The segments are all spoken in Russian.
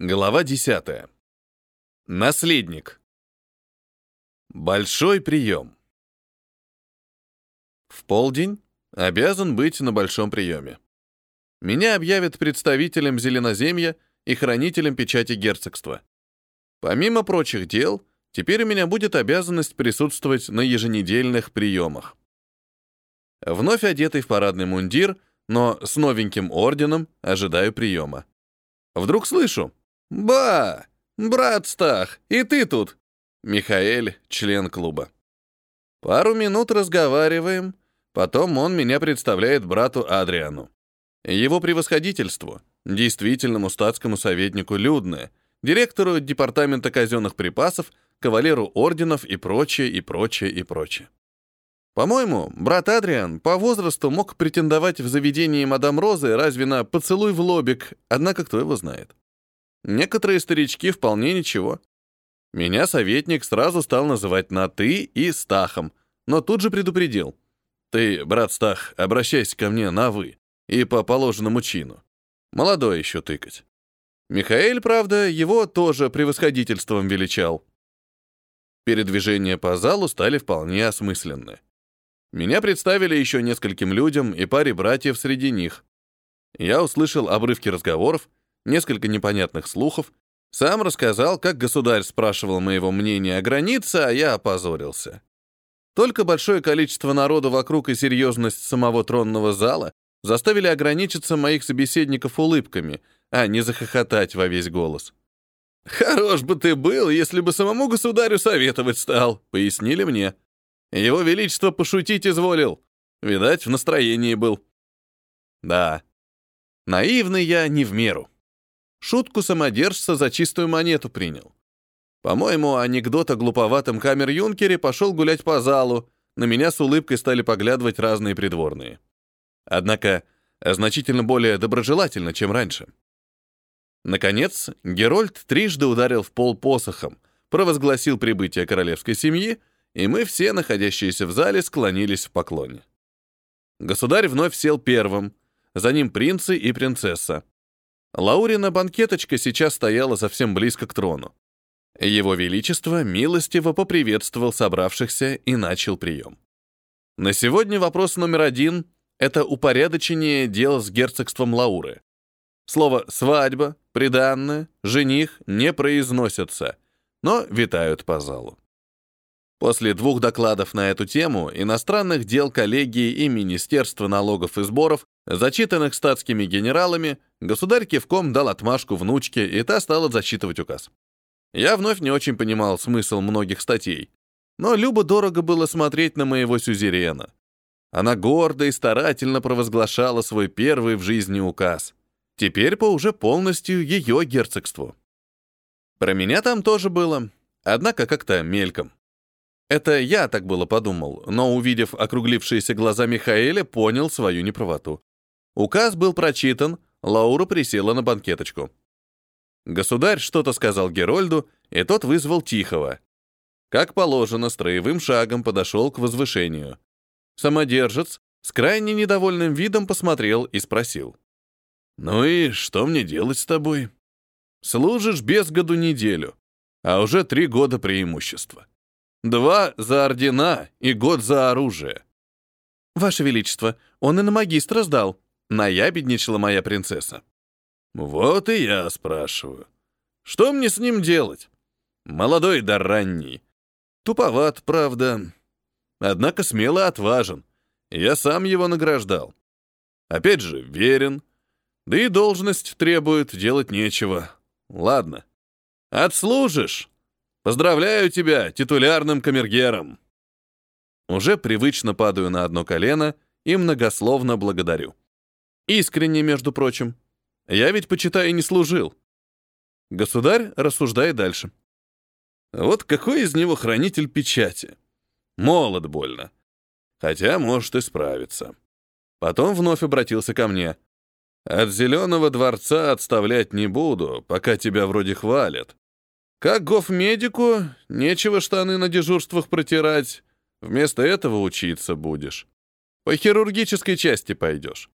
Глава 10. Наследник. Большой прием. В полдень обязан быть на большом приеме. Меня объявят представителем Зеленоземья и хранителем печати герцогства. Помимо прочих дел, теперь у меня будет обязанность присутствовать на еженедельных приемах. Вновь одетый в парадный мундир, но с новеньким орденом, ожидаю приема. Вдруг слышу — «Ба! Брат Стах, и ты тут!» Михаэль, член клуба. Пару минут разговариваем, потом он меня представляет брату Адриану. Его превосходительству, действительному статскому советнику Людное, директору департамента казенных припасов, кавалеру орденов и прочее, и прочее, и прочее. По-моему, брат Адриан по возрасту мог претендовать в заведении мадам Розы разве на поцелуй в лобик, однако кто его знает. Некоторые старички вполне ничего. Меня советник сразу стал называть на «ты» и «Стахом», но тут же предупредил. «Ты, брат Стах, обращайся ко мне на «вы» и по положенному чину. Молодой еще тыкать». Михаэль, правда, его тоже превосходительством величал. Передвижения по залу стали вполне осмысленны. Меня представили еще нескольким людям и паре братьев среди них. Я услышал обрывки разговоров, несколько непонятных слухов, сам рассказал, как государь спрашивал моего мнения о границе, а я опозорился. Только большое количество народу вокруг и серьезность самого тронного зала заставили ограничиться моих собеседников улыбками, а не захохотать во весь голос. «Хорош бы ты был, если бы самому государю советовать стал», — пояснили мне. Его Величество пошутить изволил. Видать, в настроении был. Да, наивный я не в меру. Шутку самодержца за чистую монету принял. По-моему, анекдот о глуповатом камер-юнкере пошел гулять по залу, на меня с улыбкой стали поглядывать разные придворные. Однако, значительно более доброжелательно, чем раньше. Наконец, Герольд трижды ударил в пол посохом, провозгласил прибытие королевской семьи, и мы все, находящиеся в зале, склонились в поклоне. Государь вновь сел первым, за ним принцы и принцесса. Лаурина банкеточка сейчас стояла совсем близко к трону. Его Величество милостиво поприветствовал собравшихся и начал прием. На сегодня вопрос номер один — это упорядочение дел с герцогством Лауры. Слово «свадьба», «приданное», «жених» не произносятся, но витают по залу. После двух докладов на эту тему иностранных дел коллегии и Министерства налогов и сборов, зачитанных статскими генералами, Государь кивком дал отмашку внучке, и та стала зачитывать указ. Я вновь не очень понимал смысл многих статей, но любо-дорого было смотреть на моего сюзерена. Она гордо и старательно провозглашала свой первый в жизни указ. Теперь по уже полностью ее герцогству. Про меня там тоже было, однако как-то мельком. Это я так было подумал, но, увидев округлившиеся глаза Михаэля, понял свою неправоту. Указ был прочитан, Лаура присела на банкеточку. Государь что-то сказал Герольду, и тот вызвал Тихого. Как положено, строевым шагом подошел к возвышению. Самодержец с крайне недовольным видом посмотрел и спросил. «Ну и что мне делать с тобой? Служишь без году неделю, а уже три года преимущества. Два за ордена и год за оружие». «Ваше Величество, он и на магистра сдал», Наябедничала моя принцесса. Вот и я спрашиваю. Что мне с ним делать? Молодой да ранний. Туповат, правда. Однако смело отважен. Я сам его награждал. Опять же, верен. Да и должность требует, делать нечего. Ладно. Отслужишь. Поздравляю тебя, титулярным камергером. Уже привычно падаю на одно колено и многословно благодарю. Искренне, между прочим. Я ведь, почитай, не служил. Государь рассуждает дальше. Вот какой из него хранитель печати? Молод больно. Хотя может и справиться. Потом вновь обратился ко мне. От зеленого дворца отставлять не буду, пока тебя вроде хвалят. Как гофмедику, нечего штаны на дежурствах протирать. Вместо этого учиться будешь. По хирургической части пойдешь.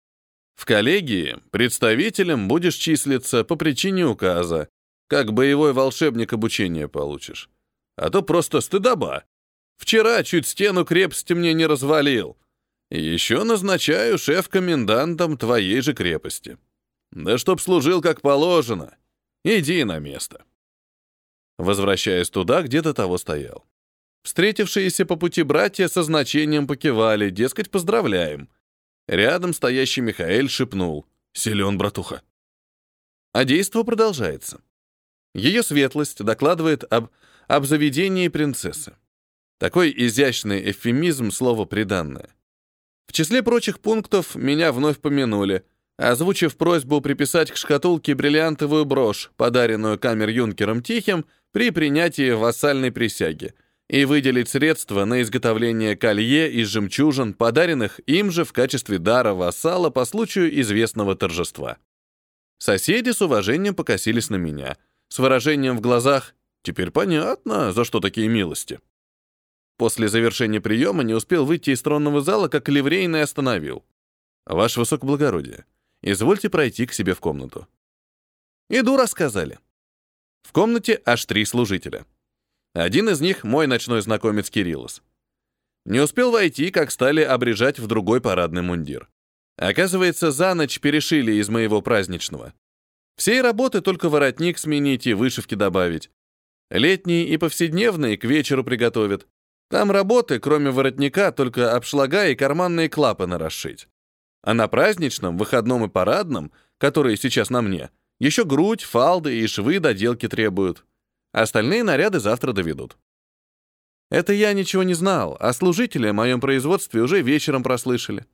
В коллегии представителем будешь числиться по причине указа, как боевой волшебник обучение получишь. А то просто стыдоба. Вчера чуть стену крепости мне не развалил. Еще назначаю шеф-комендантом твоей же крепости. Да чтоб служил как положено. Иди на место. Возвращаясь туда, где до того стоял. Встретившиеся по пути братья со значением покивали, дескать, поздравляем. Рядом стоящий Михаэль шепнул. «Силен, братуха». А действо продолжается. Ее светлость докладывает об обзаведении принцессы. Такой изящный эвфемизм слова «приданное». В числе прочих пунктов меня вновь помянули, озвучив просьбу приписать к шкатулке бриллиантовую брошь, подаренную камер-юнкером Тихим при принятии вассальной присяги, и выделить средства на изготовление колье из жемчужин, подаренных им же в качестве дара вассала по случаю известного торжества. Соседи с уважением покосились на меня, с выражением в глазах «Теперь понятно, за что такие милости». После завершения приема не успел выйти из тронного зала, как ливрейный остановил. «Ваше высокоблагородие, извольте пройти к себе в комнату». «Иду», — рассказали. В комнате аж три служителя. Один из них — мой ночной знакомец Кириллос. Не успел войти, как стали обрежать в другой парадный мундир. Оказывается, за ночь перешили из моего праздничного. Всей работы только воротник сменить и вышивки добавить. Летние и повседневные к вечеру приготовят. Там работы, кроме воротника, только обшлага и карманные клапаны расшить. А на праздничном, выходном и парадном, которые сейчас на мне, еще грудь, фалды и швы доделки требуют. Остальные наряды завтра доведут. Это я ничего не знал, а служители о моем производстве уже вечером прослышали.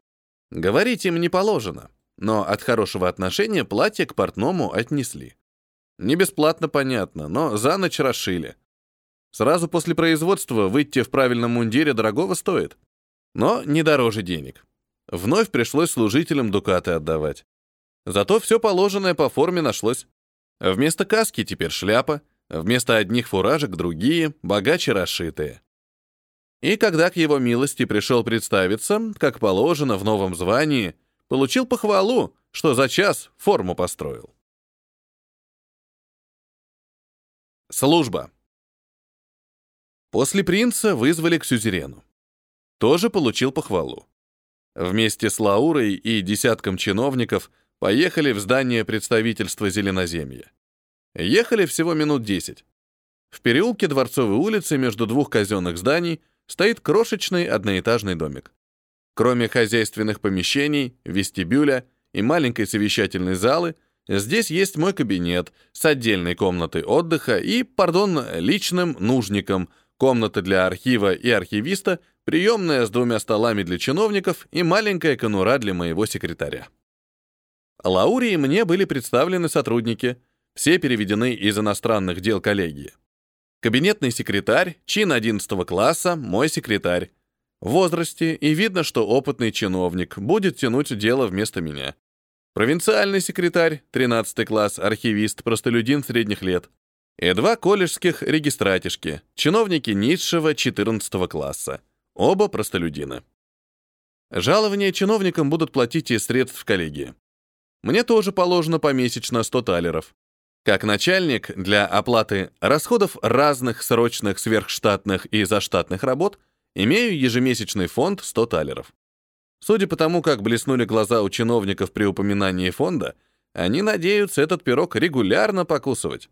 Говорить им не положено, но от хорошего отношения платье к портному отнесли. Не бесплатно, понятно, но за ночь расшили. Сразу после производства выйти в правильном мундире дорогого стоит. Но не дороже денег. Вновь пришлось служителям дукаты отдавать. Зато все положенное по форме нашлось. Вместо каски теперь шляпа, вместо одних фуражек другие, богаче расшитые. И когда к его милости пришел представиться, как положено в новом звании, получил похвалу, что за час форму построил. Служба. После принца вызвали к сюзерену. Тоже получил похвалу. Вместе с Лаурой и десятком чиновников поехали в здание представительства Зеленоземья. Ехали всего минут десять. В переулке Дворцовой улицы между двух казенных зданий стоит крошечный одноэтажный домик. Кроме хозяйственных помещений, вестибюля и маленькой совещательной залы, здесь есть мой кабинет с отдельной комнатой отдыха и, пардон, личным нужником – комната для архива и архивиста, приемная с двумя столами для чиновников и маленькая конура для моего секретаря. Лауре и мне были представлены сотрудники, все переведены из иностранных дел коллегии. Кабинетный секретарь, чин 11 класса, мой секретарь. В возрасте, и видно, что опытный чиновник, будет тянуть дело вместо меня. Провинциальный секретарь, 13 класс, архивист, простолюдин средних лет и два колледжских регистратишки, чиновники низшего 14 класса, оба простолюдины. Жалования чиновникам будут платить из средств коллегии. Мне тоже положено помесячно 100 талеров. Как начальник, для оплаты расходов разных срочных, сверхштатных и заштатных работ имею ежемесячный фонд 100 талеров. Судя по тому, как блеснули глаза у чиновников при упоминании фонда, они надеются этот пирог регулярно покусывать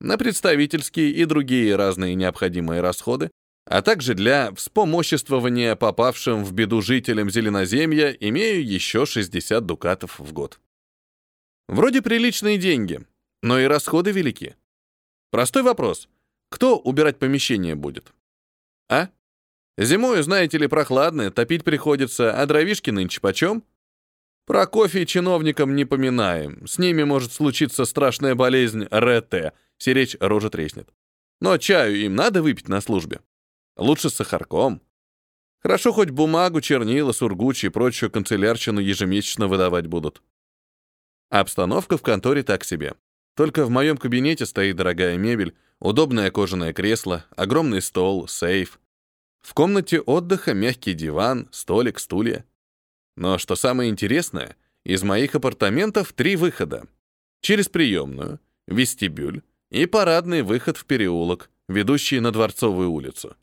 на представительские и другие разные необходимые расходы, а также для вспомоществования попавшим в беду жителям Зеленоземья имею еще 60 дукатов в год. Вроде приличные деньги, но и расходы велики. Простой вопрос. Кто убирать помещение будет? А? Зимой, знаете ли, прохладно, топить приходится, а дровишки нынче почем? Про кофе чиновникам не поминаем. С ними может случиться страшная болезнь РТ — Сиречь рожа треснет. Но чаю им надо выпить на службе. Лучше с сахарком. Хорошо хоть бумагу, чернила, сургуч и прочую канцелярщину ежемесячно выдавать будут. Обстановка в конторе так себе. Только в моем кабинете стоит дорогая мебель, удобное кожаное кресло, огромный стол, сейф. В комнате отдыха мягкий диван, столик, стулья. Но что самое интересное, из моих апартаментов три выхода. Через приемную, вестибюль, и парадный выход в переулок, ведущий на Дворцовую улицу.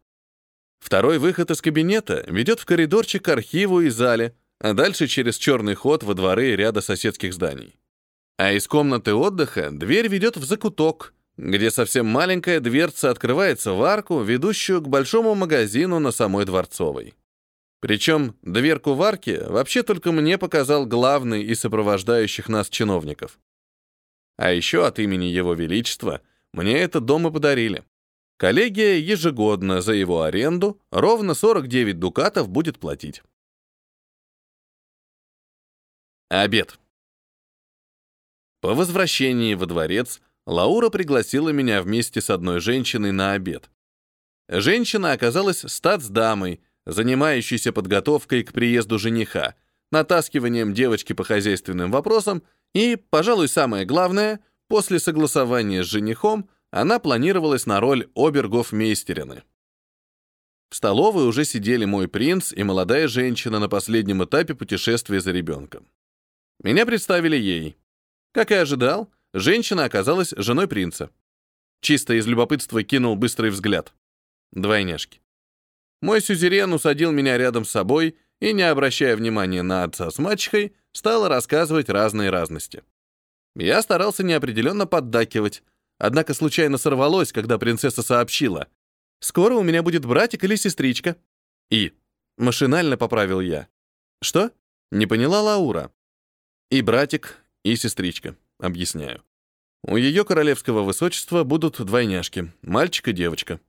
Второй выход из кабинета ведет в коридорчик к архиву и зале, а дальше через черный ход во дворы ряда соседских зданий. А из комнаты отдыха дверь ведет в закуток, где совсем маленькая дверца открывается в арку, ведущую к большому магазину на самой Дворцовой. Причем дверку в арке вообще только мне показал главный из сопровождающих нас чиновников. А еще от имени Его Величества мне этот дом и подарили. Коллегия ежегодно за его аренду ровно 49 дукатов будет платить. Обед. По возвращении во дворец Лаура пригласила меня вместе с одной женщиной на обед. Женщина оказалась статсдамой, занимающейся подготовкой к приезду жениха, натаскиванием девочки по хозяйственным вопросам и, пожалуй, самое главное, после согласования с женихом она планировалась на роль обергофмейстерины. В столовой уже сидели мой принц и молодая женщина на последнем этапе путешествия за ребенком. Меня представили ей. Как и ожидал, Женщина оказалась женой принца. Чисто из любопытства кинул быстрый взгляд. Двойняшки. Мой сюзерен усадил меня рядом с собой и, не обращая внимания на отца с мачехой, стал рассказывать разные разности. Я старался неопределенно поддакивать, однако случайно сорвалось, когда принцесса сообщила. «Скоро у меня будет братик или сестричка». «И». Машинально поправил я. «Что?» Не поняла Лаура. «И братик, и сестричка», объясняю. У ее королевского высочества будут двойняшки, мальчик и девочка.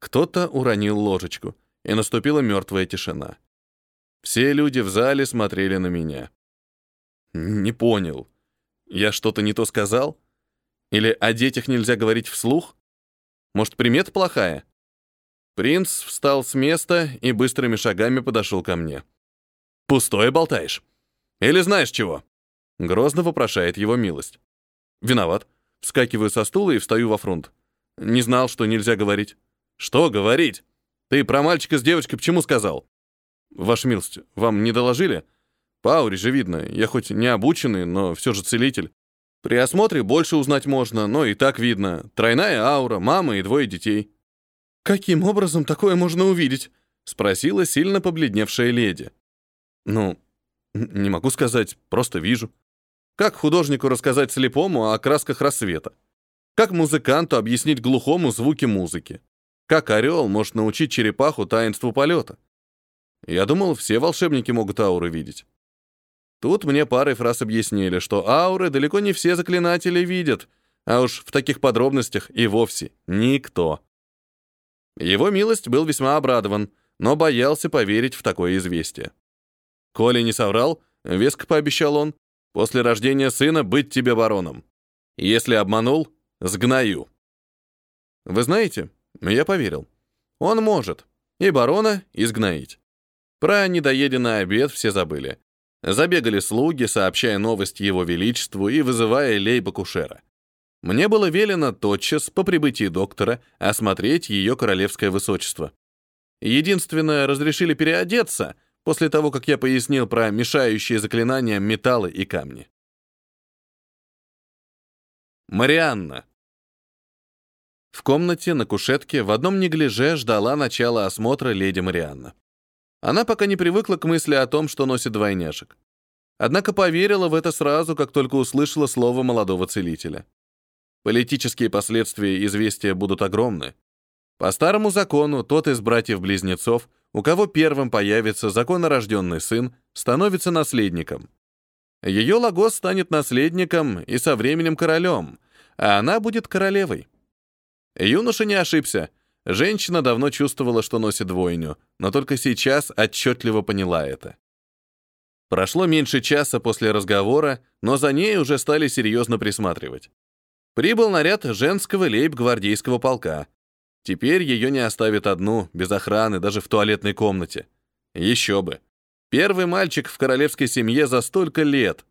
Кто-то уронил ложечку, и наступила мертвая тишина. Все люди в зале смотрели на меня. Не понял. Я что-то не то сказал? Или о детях нельзя говорить вслух? Может, примета плохая? Принц встал с места и быстрыми шагами подошел ко мне. «Пустое болтаешь? Или знаешь чего?» Грозно вопрошает его милость. Виноват. Вскакиваю со стула и встаю во фронт. Не знал, что нельзя говорить. Что говорить? Ты про мальчика с девочкой почему сказал? Ваша милость, вам не доложили? По же видно. Я хоть не обученный, но все же целитель. При осмотре больше узнать можно, но и так видно. Тройная аура, мама и двое детей. Каким образом такое можно увидеть? Спросила сильно побледневшая леди. Ну, не могу сказать, просто вижу. Как художнику рассказать слепому о красках рассвета? Как музыканту объяснить глухому звуки музыки? Как орел может научить черепаху таинству полета? Я думал, все волшебники могут ауры видеть. Тут мне парой фраз объяснили, что ауры далеко не все заклинатели видят, а уж в таких подробностях и вовсе никто. Его милость был весьма обрадован, но боялся поверить в такое известие. Коля не соврал, веско пообещал он, После рождения сына быть тебе бароном. Если обманул, сгною. Вы знаете, я поверил. Он может и барона изгноить. Про недоеденный обед все забыли. Забегали слуги, сообщая новость его величеству и вызывая лейба-кушера. Мне было велено тотчас, по прибытии доктора, осмотреть ее королевское высочество. Единственное, разрешили переодеться — после того, как я пояснил про мешающие заклинания металлы и камни. Марианна. В комнате на кушетке в одном неглиже ждала начала осмотра леди Марианна. Она пока не привыкла к мысли о том, что носит двойняшек. Однако поверила в это сразу, как только услышала слово молодого целителя. Политические последствия известия будут огромны. По старому закону, тот из братьев-близнецов, у кого первым появится законорожденный сын, становится наследником. Ее Лагос станет наследником и со временем королем, а она будет королевой. Юноша не ошибся. Женщина давно чувствовала, что носит двойню, но только сейчас отчетливо поняла это. Прошло меньше часа после разговора, но за ней уже стали серьезно присматривать. Прибыл наряд женского лейб-гвардейского полка. Теперь ее не оставят одну, без охраны, даже в туалетной комнате. Еще бы. Первый мальчик в королевской семье за столько лет.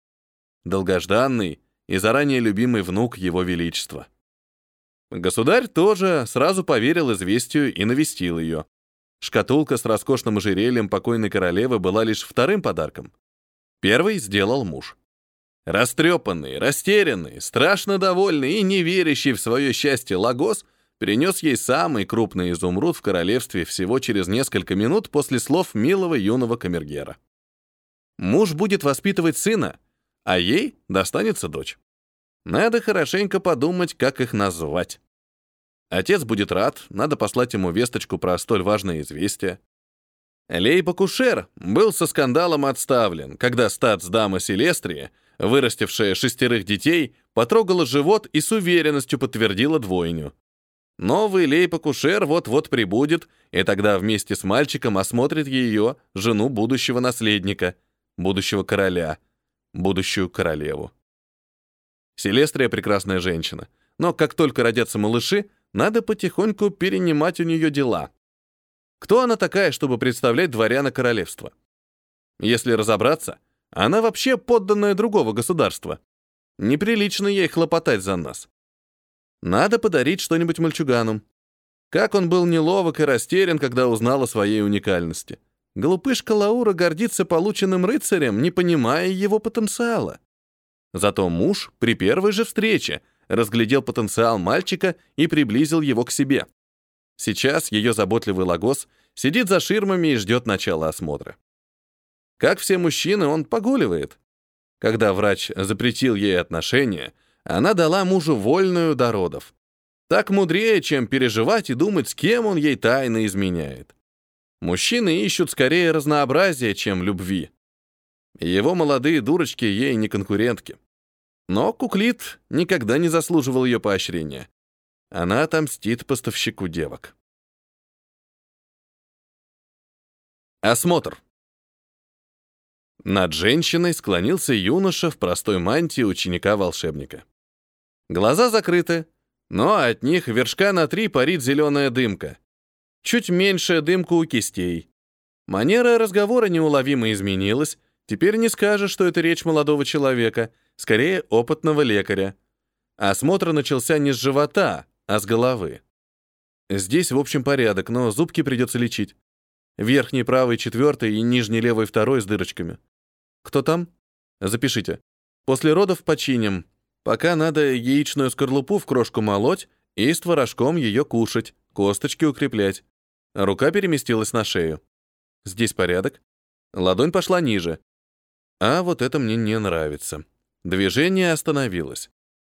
Долгожданный и заранее любимый внук его величества. Государь тоже сразу поверил известию и навестил ее. Шкатулка с роскошным ожерельем покойной королевы была лишь вторым подарком. Первый сделал муж. Растрепанный, растерянный, страшно довольный и не верящий в свое счастье Лагос принес ей самый крупный изумруд в королевстве всего через несколько минут после слов милого юного камергера. Муж будет воспитывать сына, а ей достанется дочь. Надо хорошенько подумать, как их назвать. Отец будет рад, надо послать ему весточку про столь важное известие. Лейба Кушер был со скандалом отставлен, когда статс-дама Селестрия, вырастившая шестерых детей, потрогала живот и с уверенностью подтвердила двойню. Новый Лейба Кушер вот-вот прибудет, и тогда вместе с мальчиком осмотрит ее, жену будущего наследника, будущего короля, будущую королеву. Селестрия прекрасная женщина, но как только родятся малыши, надо потихоньку перенимать у нее дела. Кто она такая, чтобы представлять дворяна королевства? Если разобраться, она вообще подданная другого государства. Неприлично ей хлопотать за нас. Надо подарить что-нибудь мальчугану. Как он был неловок и растерян, когда узнал о своей уникальности. Глупышка Лаура гордится полученным рыцарем, не понимая его потенциала. Зато муж при первой же встрече разглядел потенциал мальчика и приблизил его к себе. Сейчас ее заботливый Лагос сидит за ширмами и ждет начала осмотра. Как все мужчины, он погуливает. Когда врач запретил ей отношения, она дала мужу вольную до родов. Так мудрее, чем переживать и думать, с кем он ей тайно изменяет. Мужчины ищут скорее разнообразия, чем любви. Его молодые дурочки ей не конкурентки. Но Куклит никогда не заслуживал ее поощрения. Она отомстит поставщику девок. Осмотр. Над женщиной склонился юноша в простой мантии ученика-волшебника. Глаза закрыты, но от них вершка на три парит зеленая дымка. Чуть меньшая дымка у кистей. Манера разговора неуловимо изменилась, теперь не скажешь, что это речь молодого человека — скорее опытного лекаря. Осмотр начался не с живота, а с головы. Здесь, в общем, порядок, но зубки придется лечить. Верхний правый четвертый и нижний левый второй с дырочками. Кто там? Запишите. После родов починим. Пока надо яичную скорлупу в крошку молоть и с творожком ее кушать, косточки укреплять. Рука переместилась на шею. Здесь порядок. Ладонь пошла ниже. А вот это мне не нравится. Движение остановилось.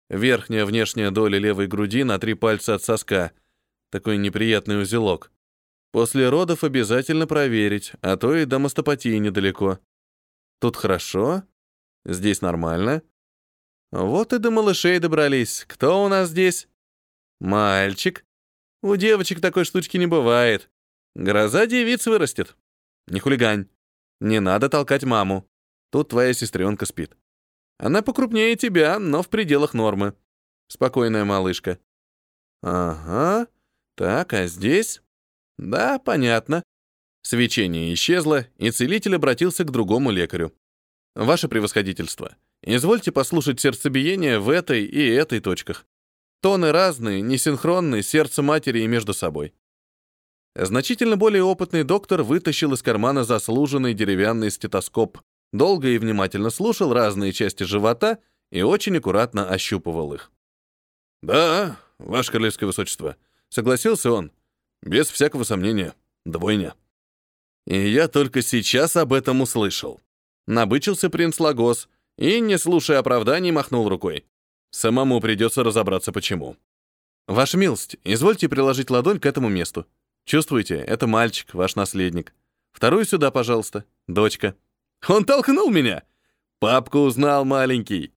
Верхняя внешняя доля левой груди на три пальца от соска. Такой неприятный узелок. После родов обязательно проверить, а то и до мастопатии недалеко. Тут хорошо, здесь нормально. Вот и до малышей добрались. Кто у нас здесь? Мальчик. У девочек такой штучки не бывает. Гроза девиц вырастет. Не хулигань. Не надо толкать маму. Тут твоя сестренка спит. Она покрупнее тебя, но в пределах нормы. Спокойная малышка. Ага. Так, а здесь? Да, понятно. Свечение исчезло, и целитель обратился к другому лекарю. Ваше превосходительство, извольте послушать сердцебиение в этой и этой точках. Тоны разные, несинхронные, сердце матери и между собой. Значительно более опытный доктор вытащил из кармана заслуженный деревянный стетоскоп, долго и внимательно слушал разные части живота и очень аккуратно ощупывал их. «Да, ваше королевское высочество», — согласился он, без всякого сомнения, двойня. И я только сейчас об этом услышал. Набычился принц Лагос и, не слушая оправданий, махнул рукой. Самому придется разобраться, почему. «Ваша милость, извольте приложить ладонь к этому месту. Чувствуете, это мальчик, ваш наследник. Вторую сюда, пожалуйста, дочка». Он толкнул меня. Папку узнал маленький.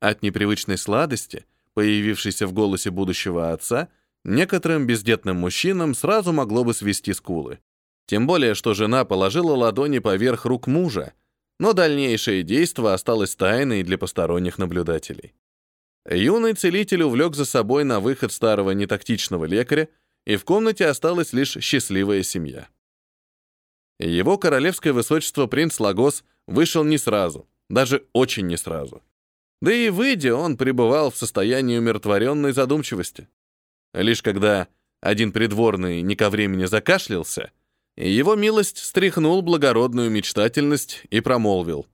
От непривычной сладости, появившейся в голосе будущего отца, некоторым бездетным мужчинам сразу могло бы свести скулы. Тем более, что жена положила ладони поверх рук мужа, но дальнейшее действо осталось тайной для посторонних наблюдателей. Юный целитель увлек за собой на выход старого нетактичного лекаря, и в комнате осталась лишь счастливая семья. Его королевское высочество принц Лагос вышел не сразу, даже очень не сразу. Да и выйдя, он пребывал в состоянии умиротворенной задумчивости. Лишь когда один придворный не ко времени закашлялся, его милость стряхнул благородную мечтательность и промолвил.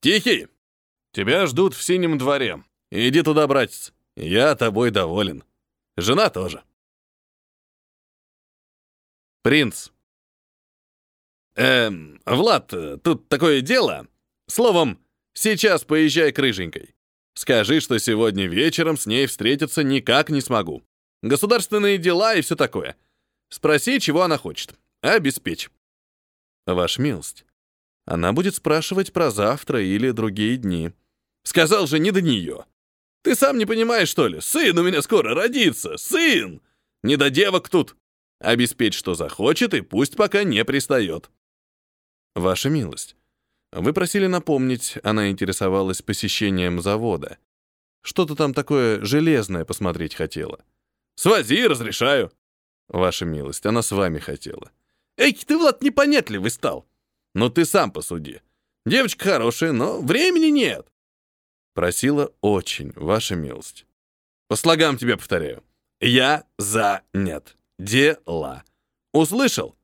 «Тихий! Тебя ждут в синем дворе. Иди туда, братец. Я тобой доволен. Жена тоже. Принц. Эм, Влад, тут такое дело. Словом, сейчас поезжай к Рыженькой. Скажи, что сегодня вечером с ней встретиться никак не смогу. Государственные дела и все такое. Спроси, чего она хочет. Обеспечь. Ваш милость. Она будет спрашивать про завтра или другие дни. Сказал же не до нее. Ты сам не понимаешь, что ли? Сын у меня скоро родится. Сын! Не до девок тут. Обеспечь, что захочет, и пусть пока не пристает. Ваша милость. Вы просили напомнить, она интересовалась посещением завода. Что-то там такое железное посмотреть хотела. Свози, разрешаю. Ваша милость, она с вами хотела. Эй, ты, Влад, непонятливый стал. Но ты сам посуди. Девочка хорошая, но времени нет. Просила очень, ваша милость. По слогам тебе повторяю. Я за нет. Дела. Услышал?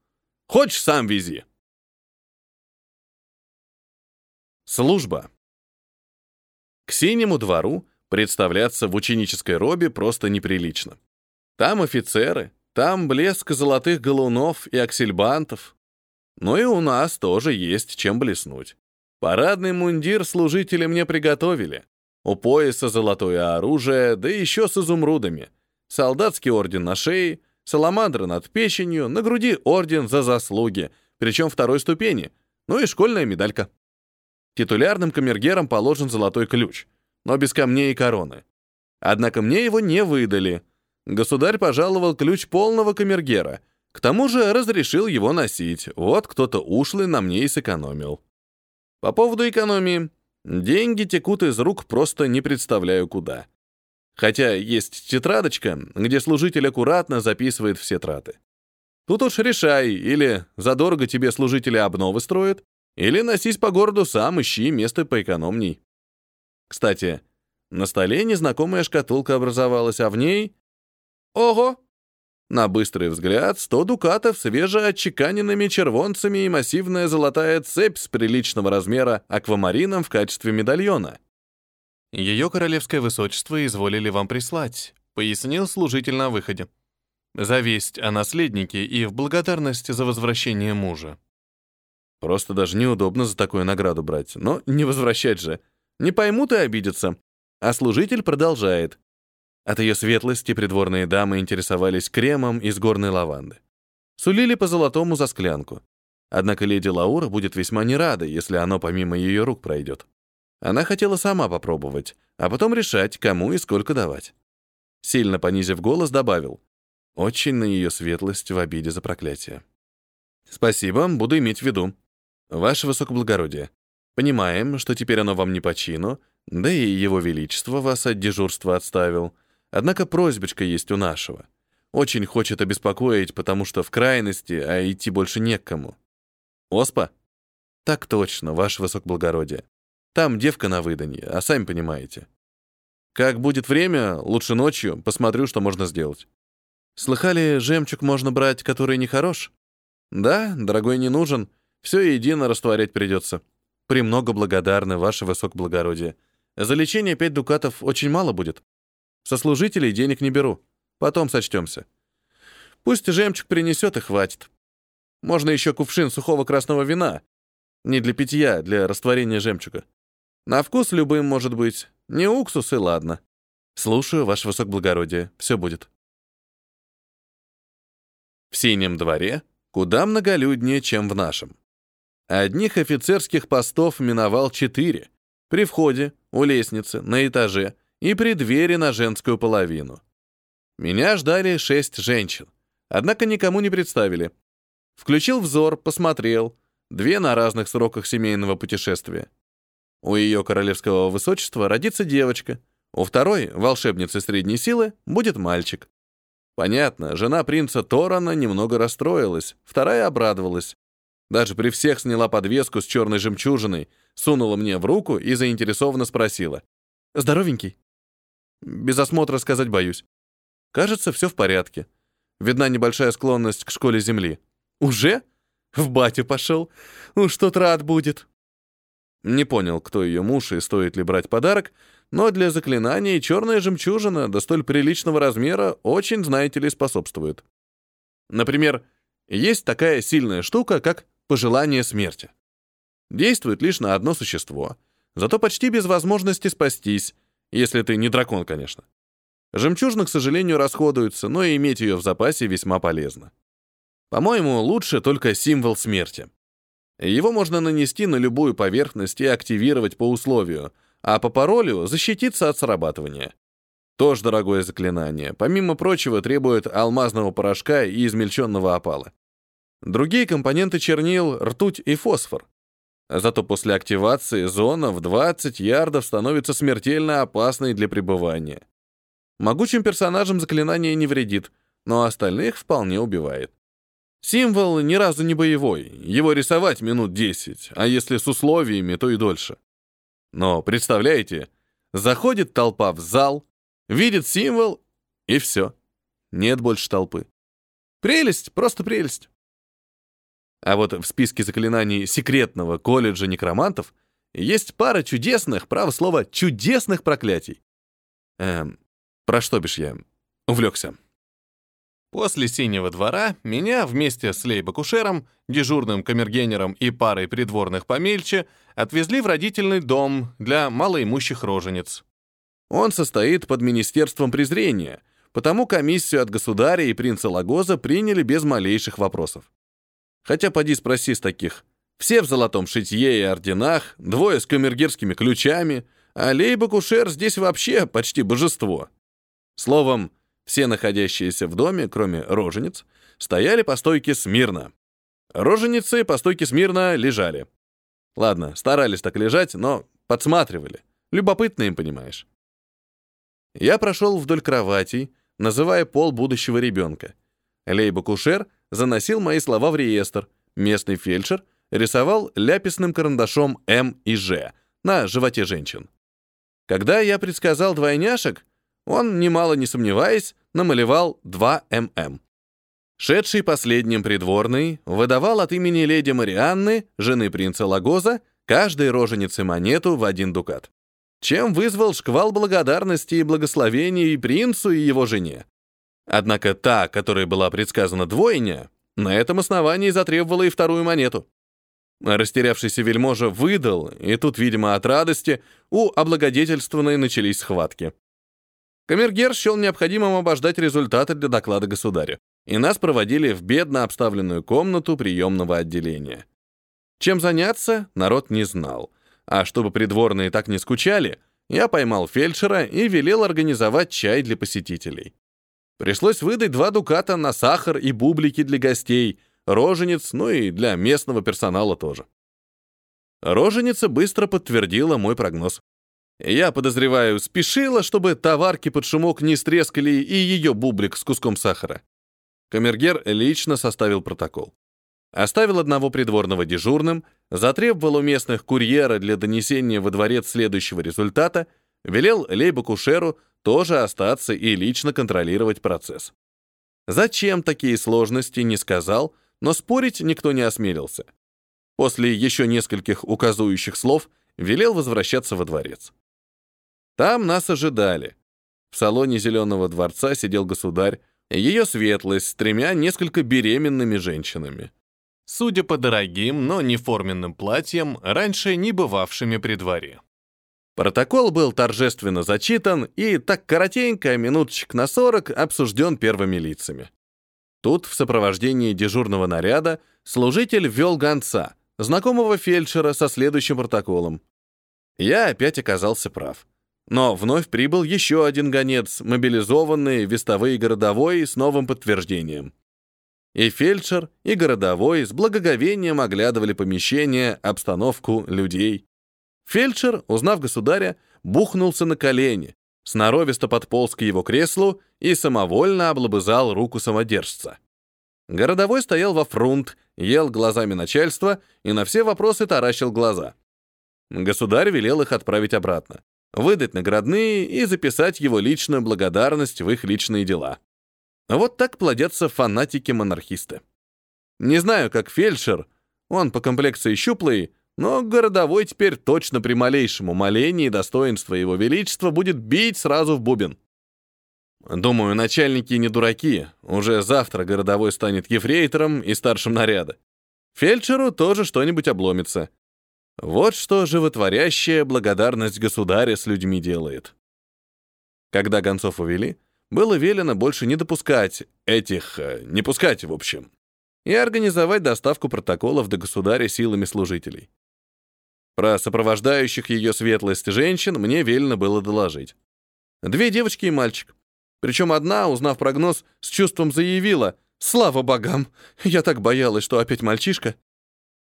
Хочешь, сам вези. Служба. К синему двору представляться в ученической робе просто неприлично. Там офицеры, там блеск золотых галунов и аксельбантов, но и у нас тоже есть чем блеснуть. Парадный мундир служители мне приготовили. У пояса золотое оружие, да еще с изумрудами. Солдатский орден на шее, саламандра над печенью, на груди орден за заслуги, причем второй ступени, ну и школьная медалька. Титулярным камергерам положен золотой ключ, но без камней и короны. Однако мне его не выдали. Государь пожаловал ключ полного камергера — к тому же разрешил его носить. Вот кто-то ушлый на мне и сэкономил. По поводу экономии. Деньги текут из рук, просто не представляю куда. Хотя есть тетрадочка, где служитель аккуратно записывает все траты. Тут уж решай, или задорого тебе служители обновы строят, или носись по городу сам, ищи место поэкономней. Кстати, на столе незнакомая шкатулка образовалась, а в ней... Ого! На быстрый взгляд 100 дукатов свежеотчеканенными червонцами и массивная золотая цепь с приличного размера аквамарином в качестве медальона. «Ее королевское высочество изволили вам прислать», — пояснил служитель на выходе. «За весть о наследнике и в благодарность за возвращение мужа». Просто даже неудобно за такую награду брать, но не возвращать же. Не поймут и обидятся. А служитель продолжает. От ее светлости придворные дамы интересовались кремом из горной лаванды. Сулили по золотому за склянку. Однако леди Лаура будет весьма не рада, если оно помимо ее рук пройдет. Она хотела сама попробовать, а потом решать, кому и сколько давать. Сильно понизив голос, добавил. Очень на ее светлость в обиде за проклятие. «Спасибо, буду иметь в виду. Ваше высокоблагородие. Понимаем, что теперь оно вам не по чину, да и его величество вас от дежурства отставил. Однако просьбочка есть у нашего. Очень хочет обеспокоить, потому что в крайности, а идти больше не к кому. Оспа? Так точно, ваше высокоблагородие. Там девка на выданье, а сами понимаете. Как будет время, лучше ночью, посмотрю, что можно сделать. Слыхали, жемчуг можно брать, который не хорош? Да, дорогой не нужен. Все едино растворять придется. Премного благодарны, ваше высокоблагородие. За лечение пять дукатов очень мало будет. Со служителей денег не беру. Потом сочтемся. Пусть жемчуг принесет и хватит. Можно еще кувшин сухого красного вина. Не для питья, для растворения жемчуга. На вкус любым может быть. Не уксус и ладно. Слушаю, ваше высокоблагородие. Все будет. В синем дворе куда многолюднее, чем в нашем. Одних офицерских постов миновал четыре. При входе, у лестницы, на этаже, и при двери на женскую половину. Меня ждали шесть женщин, однако никому не представили. Включил взор, посмотрел. Две на разных сроках семейного путешествия. У ее королевского высочества родится девочка, у второй, волшебницы средней силы, будет мальчик. Понятно, жена принца Торана немного расстроилась, вторая обрадовалась. Даже при всех сняла подвеску с черной жемчужиной, сунула мне в руку и заинтересованно спросила. «Здоровенький?» Без осмотра сказать боюсь. Кажется, все в порядке. Видна небольшая склонность к школе Земли. Уже? В батю пошел? Уж тот рад будет. Не понял, кто ее муж и стоит ли брать подарок, но для заклинаний черная жемчужина до столь приличного размера очень, знаете ли, способствует. Например, есть такая сильная штука, как пожелание смерти. Действует лишь на одно существо, зато почти без возможности спастись, если ты не дракон, конечно. Жемчужина, к сожалению, расходуется, но иметь ее в запасе весьма полезно. По-моему, лучше только символ смерти. Его можно нанести на любую поверхность и активировать по условию, а по паролю защититься от срабатывания. Тоже дорогое заклинание. Помимо прочего, требует алмазного порошка и измельченного опала. Другие компоненты чернил — ртуть и фосфор. Зато после активации зона в 20 ярдов становится смертельно опасной для пребывания. Могучим персонажам заклинание не вредит, но остальных вполне убивает. Символ ни разу не боевой, его рисовать минут 10, а если с условиями, то и дольше. Но, представляете, заходит толпа в зал, видит символ, и все. Нет больше толпы. Прелесть, просто прелесть. А вот в списке заклинаний секретного колледжа некромантов есть пара чудесных, право слово, чудесных проклятий. Эм, про что бишь я? Увлекся. После «Синего двора» меня вместе с лейбакушером, дежурным камергенером и парой придворных помельче отвезли в родительный дом для малоимущих рожениц. Он состоит под Министерством презрения, потому комиссию от государя и принца Лагоза приняли без малейших вопросов. Хотя поди спроси с таких. Все в золотом шитье и орденах, двое с камергерскими ключами, а Лейба-Кушер здесь вообще почти божество. Словом, все находящиеся в доме, кроме рожениц, стояли по стойке смирно. Роженицы по стойке смирно лежали. Ладно, старались так лежать, но подсматривали. Любопытно им, понимаешь. Я прошел вдоль кроватей, называя пол будущего ребенка. Лейба-Кушер — заносил мои слова в реестр. Местный фельдшер рисовал ляписным карандашом М и Ж на животе женщин. Когда я предсказал двойняшек, он, немало не сомневаясь, намалевал 2 ММ. Шедший последним придворный выдавал от имени леди Марианны, жены принца Лагоза, каждой роженице монету в один дукат. Чем вызвал шквал благодарности и благословений принцу и его жене. Однако та, которой была предсказана двойня, на этом основании затребовала и вторую монету. Растерявшийся вельможа выдал, и тут, видимо, от радости, у облагодетельствованной начались схватки. Камергер счел необходимым обождать результаты для доклада государя, и нас проводили в бедно обставленную комнату приемного отделения. Чем заняться, народ не знал, а чтобы придворные так не скучали, я поймал фельдшера и велел организовать чай для посетителей. Пришлось выдать два дуката на сахар и бублики для гостей, роженец, ну и для местного персонала тоже. Роженица быстро подтвердила мой прогноз. Я подозреваю, спешила, чтобы товарки под шумок не стрескали и ее бублик с куском сахара. Камергер лично составил протокол. Оставил одного придворного дежурным, затребовал у местных курьера для донесения во дворец следующего результата, велел Лейбу-Кушеру тоже остаться и лично контролировать процесс. Зачем такие сложности, не сказал, но спорить никто не осмелился. После еще нескольких указующих слов велел возвращаться во дворец. Там нас ожидали. В салоне Зеленого дворца сидел государь, ее светлость с тремя несколько беременными женщинами. Судя по дорогим, но не форменным платьям, раньше не бывавшими при дворе. Протокол был торжественно зачитан и так коротенько, минуточек на 40, обсужден первыми лицами. Тут, в сопровождении дежурного наряда, служитель ввел гонца, знакомого фельдшера со следующим протоколом. Я опять оказался прав. Но вновь прибыл еще один гонец, мобилизованный, вестовой и городовой, с новым подтверждением. И фельдшер, и городовой с благоговением оглядывали помещение, обстановку, людей. Фельдшер, узнав государя, бухнулся на колени, сноровисто подполз к его креслу и самовольно облобызал руку самодержца. Городовой стоял во фрунт, ел глазами начальства и на все вопросы таращил глаза. Государь велел их отправить обратно, выдать наградные и записать его личную благодарность в их личные дела. Вот так плодятся фанатики-монархисты. Не знаю, как фельдшер, он по комплекции щуплый, но городовой теперь точно при малейшем умолении достоинства его величества будет бить сразу в бубен. Думаю, начальники не дураки. Уже завтра городовой станет ефрейтором и старшим наряда. Фельдшеру тоже что-нибудь обломится. Вот что животворящая благодарность государя с людьми делает. Когда гонцов увели, было велено больше не допускать этих, э, не пускать, в общем, и организовать доставку протоколов до государя силами служителей. Про сопровождающих ее светлость женщин мне велено было доложить. Две девочки и мальчик. Причем одна, узнав прогноз, с чувством заявила «Слава богам! Я так боялась, что опять мальчишка!»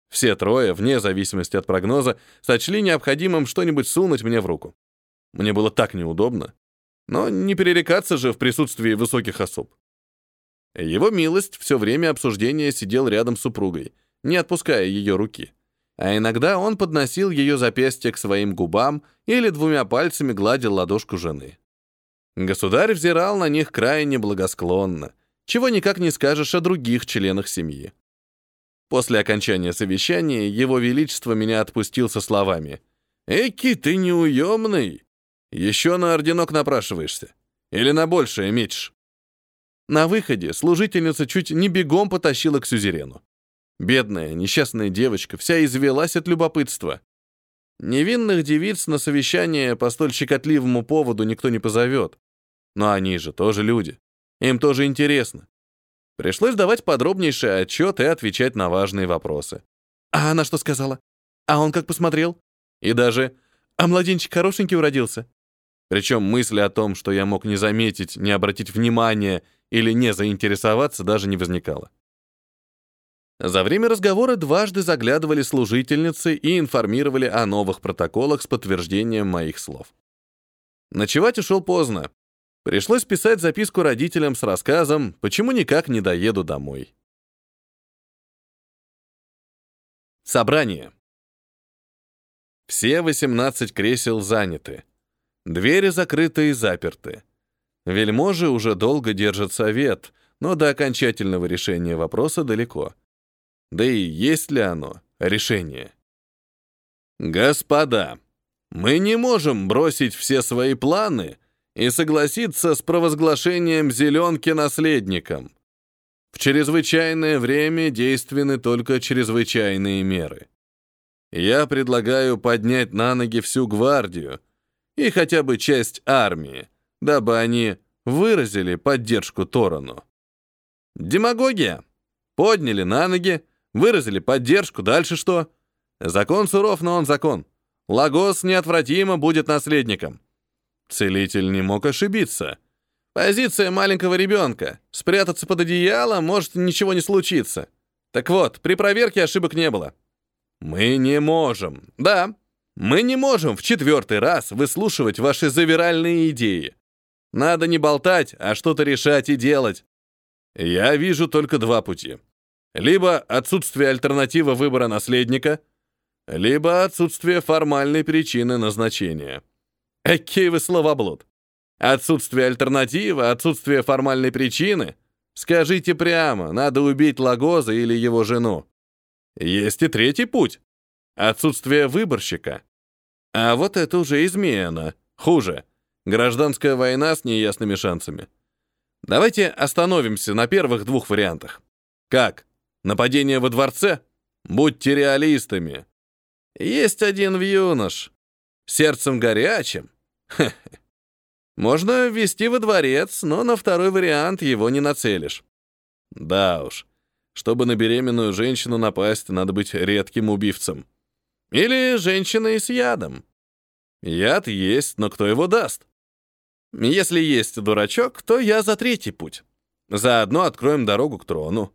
Все трое, вне зависимости от прогноза, сочли необходимым что-нибудь сунуть мне в руку. Мне было так неудобно. Но не перерекаться же в присутствии высоких особ. Его милость все время обсуждения сидел рядом с супругой, не отпуская ее руки. А иногда он подносил ее запястье к своим губам или двумя пальцами гладил ладошку жены. Государь взирал на них крайне благосклонно, чего никак не скажешь о других членах семьи. После окончания совещания его величество меня отпустил со словами «Эки, ты неуемный! Еще на орденок напрашиваешься? Или на большее мечешь?» На выходе служительница чуть не бегом потащила к сюзерену. Бедная, несчастная девочка вся извелась от любопытства. Невинных девиц на совещание по столь щекотливому поводу никто не позовет. Но они же тоже люди. Им тоже интересно. Пришлось давать подробнейший отчет и отвечать на важные вопросы. А она что сказала? А он как посмотрел? И даже «А младенчик хорошенький уродился?» Причем мысли о том, что я мог не заметить, не обратить внимания или не заинтересоваться, даже не возникало. За время разговора дважды заглядывали служительницы и информировали о новых протоколах с подтверждением моих слов. Ночевать ушел поздно. Пришлось писать записку родителям с рассказом, почему никак не доеду домой. Собрание. Все 18 кресел заняты. Двери закрыты и заперты. Вельможи уже долго держат совет, но до окончательного решения вопроса далеко. Да и есть ли оно, решение? Господа, мы не можем бросить все свои планы и согласиться с провозглашением зеленки наследником. В чрезвычайное время действенны только чрезвычайные меры. Я предлагаю поднять на ноги всю гвардию и хотя бы часть армии, дабы они выразили поддержку Торону. Демагогия. Подняли на ноги, Выразили поддержку, дальше что? Закон суров, но он закон. Лагос неотвратимо будет наследником. Целитель не мог ошибиться. Позиция маленького ребенка. Спрятаться под одеяло, может ничего не случиться. Так вот, при проверке ошибок не было. Мы не можем. Да, мы не можем в четвертый раз выслушивать ваши завиральные идеи. Надо не болтать, а что-то решать и делать. Я вижу только два пути либо отсутствие альтернативы выбора наследника, либо отсутствие формальной причины назначения. Эккей вы словоблуд. Отсутствие альтернативы, отсутствие формальной причины. Скажите прямо, надо убить Лагоза или его жену. Есть и третий путь. Отсутствие выборщика. А вот это уже измена. Хуже. Гражданская война с неясными шансами. Давайте остановимся на первых двух вариантах. Как? Нападение во дворце? Будьте реалистами. Есть один в юнош. Сердцем горячим. Можно ввести во дворец, но на второй вариант его не нацелишь. Да уж. Чтобы на беременную женщину напасть, надо быть редким убивцем. Или женщиной с ядом. Яд есть, но кто его даст? Если есть дурачок, то я за третий путь. Заодно откроем дорогу к трону.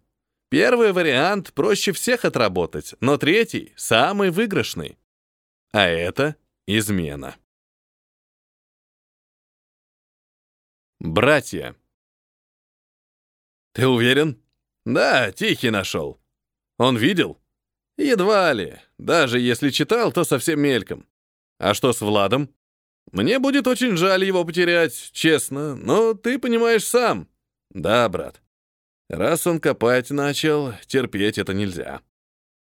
Первый вариант проще всех отработать, но третий — самый выигрышный. А это измена. Братья. Ты уверен? Да, Тихий нашел. Он видел? Едва ли. Даже если читал, то совсем мельком. А что с Владом? Мне будет очень жаль его потерять, честно, но ты понимаешь сам. Да, брат. Раз он копать начал, терпеть это нельзя.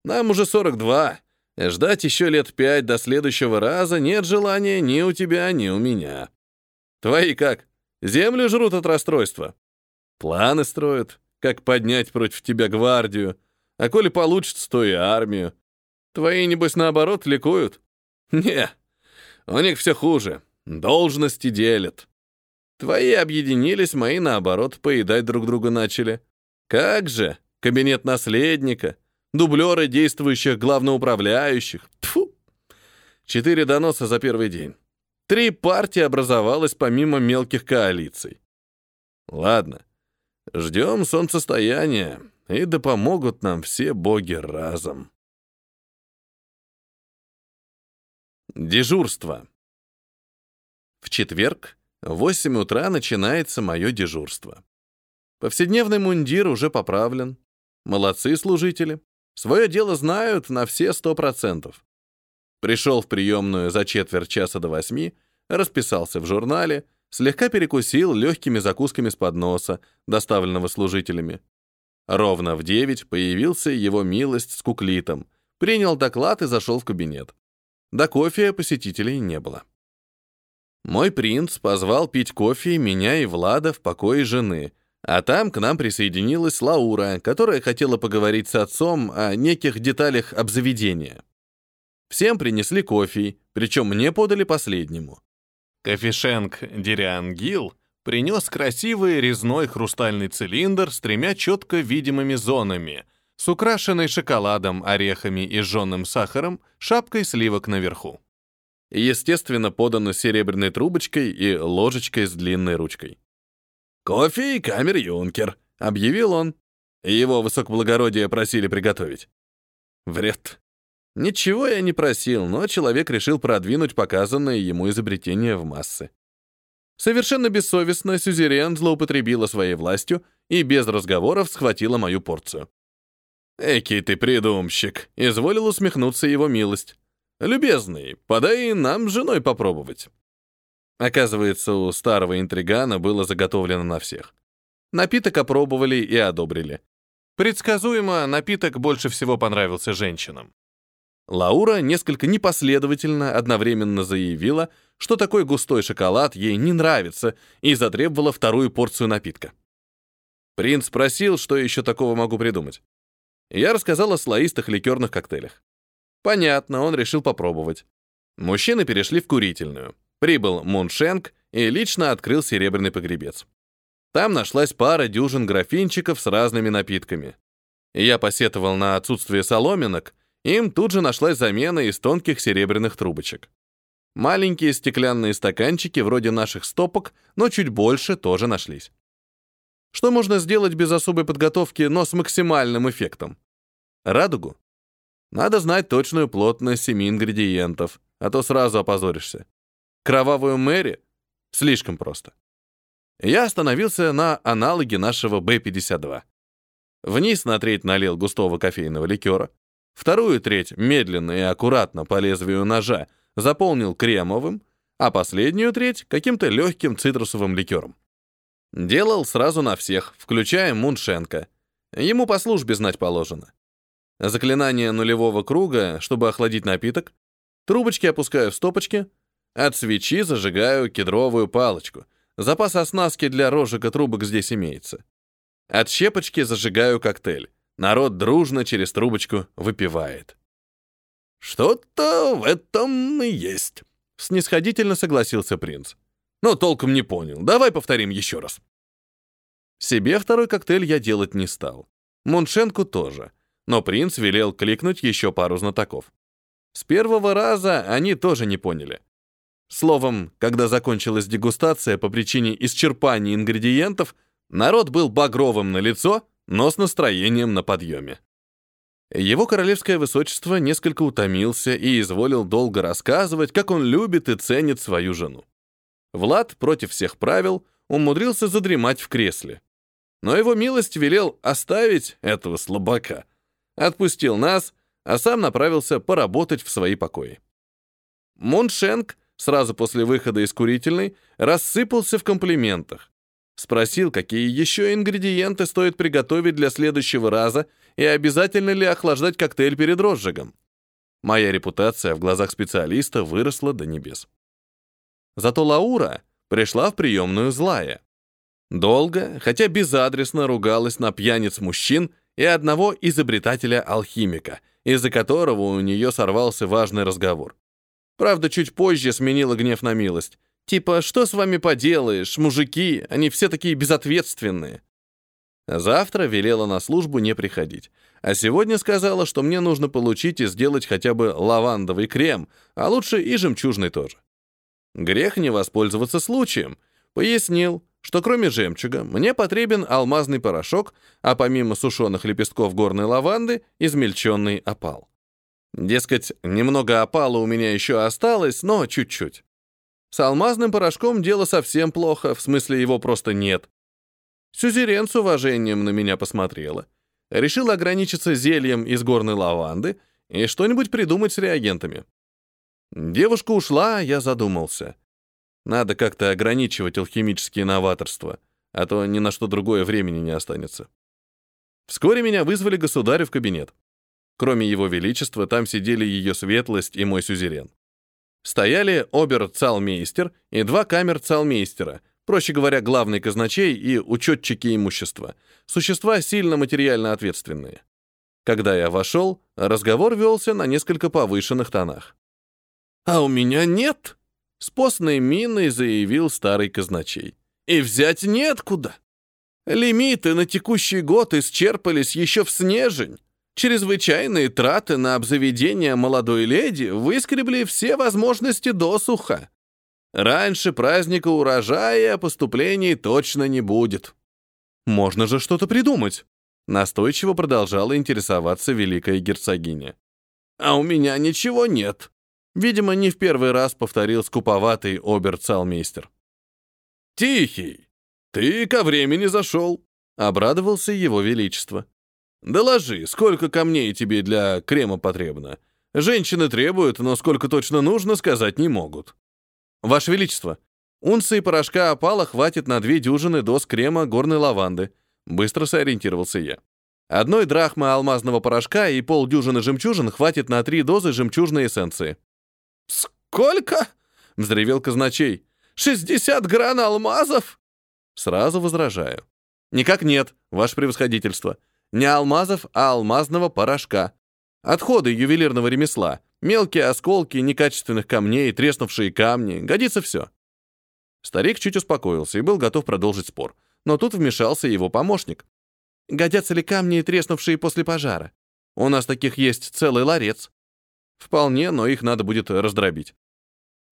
Нам уже 42, Ждать еще лет пять до следующего раза нет желания ни у тебя, ни у меня. Твои как? Землю жрут от расстройства. Планы строят, как поднять против тебя гвардию, а коли получится, то и армию. Твои, небось, наоборот, ликуют? Не, у них все хуже. Должности делят. Твои объединились, мои, наоборот, поедать друг друга начали. Как же, кабинет наследника, дублеры действующих главноуправляющих. Тфу. Четыре доноса за первый день. Три партии образовалось помимо мелких коалиций. Ладно, ждем солнцестояния, и да помогут нам все боги разом. Дежурство. В четверг в 8 утра начинается мое дежурство. Повседневный мундир уже поправлен. Молодцы служители. Свое дело знают на все сто процентов. Пришел в приемную за четверть часа до восьми, расписался в журнале, слегка перекусил легкими закусками с подноса, доставленного служителями. Ровно в девять появился его милость с куклитом, принял доклад и зашел в кабинет. До кофе посетителей не было. Мой принц позвал пить кофе меня и Влада в покое жены, а там к нам присоединилась Лаура, которая хотела поговорить с отцом о неких деталях обзаведения. Всем принесли кофе, причем мне подали последнему. Кофешенк Дириан Гил принес красивый резной хрустальный цилиндр с тремя четко видимыми зонами, с украшенной шоколадом, орехами и жженым сахаром, шапкой сливок наверху. Естественно, подано серебряной трубочкой и ложечкой с длинной ручкой. «Кофе и камер-юнкер», — объявил он. Его высокоблагородие просили приготовить. Вред. Ничего я не просил, но человек решил продвинуть показанное ему изобретение в массы. Совершенно бессовестно сюзерен злоупотребила своей властью и без разговоров схватила мою порцию. «Экий ты придумщик!» — изволил усмехнуться его милость. «Любезный, подай нам с женой попробовать». Оказывается, у старого интригана было заготовлено на всех. Напиток опробовали и одобрили. Предсказуемо, напиток больше всего понравился женщинам. Лаура несколько непоследовательно одновременно заявила, что такой густой шоколад ей не нравится, и затребовала вторую порцию напитка. Принц спросил, что еще такого могу придумать. Я рассказал о слоистых ликерных коктейлях. Понятно, он решил попробовать. Мужчины перешли в курительную. Прибыл Муншенк и лично открыл серебряный погребец. Там нашлась пара дюжин графинчиков с разными напитками. Я посетовал на отсутствие соломинок, им тут же нашлась замена из тонких серебряных трубочек. Маленькие стеклянные стаканчики, вроде наших стопок, но чуть больше, тоже нашлись. Что можно сделать без особой подготовки, но с максимальным эффектом? Радугу? Надо знать точную плотность семи ингредиентов, а то сразу опозоришься. Кровавую Мэри? Слишком просто. Я остановился на аналоге нашего Б-52. Вниз на треть налил густого кофейного ликера, Вторую треть медленно и аккуратно по лезвию ножа заполнил кремовым, а последнюю треть — каким-то легким цитрусовым ликером. Делал сразу на всех, включая Муншенко. Ему по службе знать положено. Заклинание нулевого круга, чтобы охладить напиток. Трубочки опускаю в стопочки. От свечи зажигаю кедровую палочку. Запас оснастки для розжига трубок здесь имеется. От щепочки зажигаю коктейль. Народ дружно через трубочку выпивает. «Что-то в этом и есть», — снисходительно согласился принц. «Но толком не понял. Давай повторим еще раз». Себе второй коктейль я делать не стал. Муншенку тоже. Но принц велел кликнуть еще пару знатоков. С первого раза они тоже не поняли. Словом, когда закончилась дегустация по причине исчерпания ингредиентов, народ был багровым на лицо, но с настроением на подъеме. Его королевское высочество несколько утомился и изволил долго рассказывать, как он любит и ценит свою жену. Влад против всех правил умудрился задремать в кресле. Но его милость велел оставить этого слабака. Отпустил нас, а сам направился поработать в свои покои. Муншенк сразу после выхода из курительной рассыпался в комплиментах, Спросил, какие еще ингредиенты стоит приготовить для следующего раза и обязательно ли охлаждать коктейль перед розжигом. Моя репутация в глазах специалиста выросла до небес. Зато Лаура пришла в приемную злая. Долго, хотя безадресно ругалась на пьяниц мужчин и одного изобретателя-алхимика, из-за которого у нее сорвался важный разговор. Правда, чуть позже сменила гнев на милость. Типа, что с вами поделаешь, мужики, они все такие безответственные. Завтра велела на службу не приходить. А сегодня сказала, что мне нужно получить и сделать хотя бы лавандовый крем, а лучше и жемчужный тоже. Грех не воспользоваться случаем. Пояснил, что кроме жемчуга мне потребен алмазный порошок, а помимо сушеных лепестков горной лаванды — измельченный опал. Дескать, немного опала у меня еще осталось, но чуть-чуть. С алмазным порошком дело совсем плохо, в смысле его просто нет. Сюзерен с уважением на меня посмотрела. Решила ограничиться зельем из горной лаванды и что-нибудь придумать с реагентами. Девушка ушла, я задумался. Надо как-то ограничивать алхимические новаторства, а то ни на что другое времени не останется. Вскоре меня вызвали государю в кабинет. Кроме его величества, там сидели ее светлость и мой сюзерен. Стояли обер-цалмейстер и два камер-цалмейстера, проще говоря, главный казначей и учетчики имущества, существа сильно материально ответственные. Когда я вошел, разговор велся на несколько повышенных тонах. «А у меня нет!» — с постной миной заявил старый казначей. «И взять неоткуда. Лимиты на текущий год исчерпались еще в снежень. Чрезвычайные траты на обзаведение молодой леди выскребли все возможности досуха. Раньше праздника урожая поступлений точно не будет. Можно же что-то придумать. Настойчиво продолжала интересоваться великая герцогиня. А у меня ничего нет. Видимо, не в первый раз повторил скуповатый оберцалмейстер. «Тихий, ты ко времени зашел», — обрадовался его величество. Доложи, сколько камней тебе для крема потребно. Женщины требуют, но сколько точно нужно, сказать не могут. Ваше Величество, унции порошка опала хватит на две дюжины доз крема горной лаванды. Быстро сориентировался я. Одной драхмы алмазного порошка и полдюжины жемчужин хватит на три дозы жемчужной эссенции. «Сколько?» — взревел казначей. «Шестьдесят гран алмазов?» Сразу возражаю. «Никак нет, ваше превосходительство. Не алмазов, а алмазного порошка. Отходы ювелирного ремесла. Мелкие осколки некачественных камней, треснувшие камни. Годится все. Старик чуть успокоился и был готов продолжить спор. Но тут вмешался его помощник. Годятся ли камни, треснувшие после пожара? У нас таких есть целый ларец. Вполне, но их надо будет раздробить.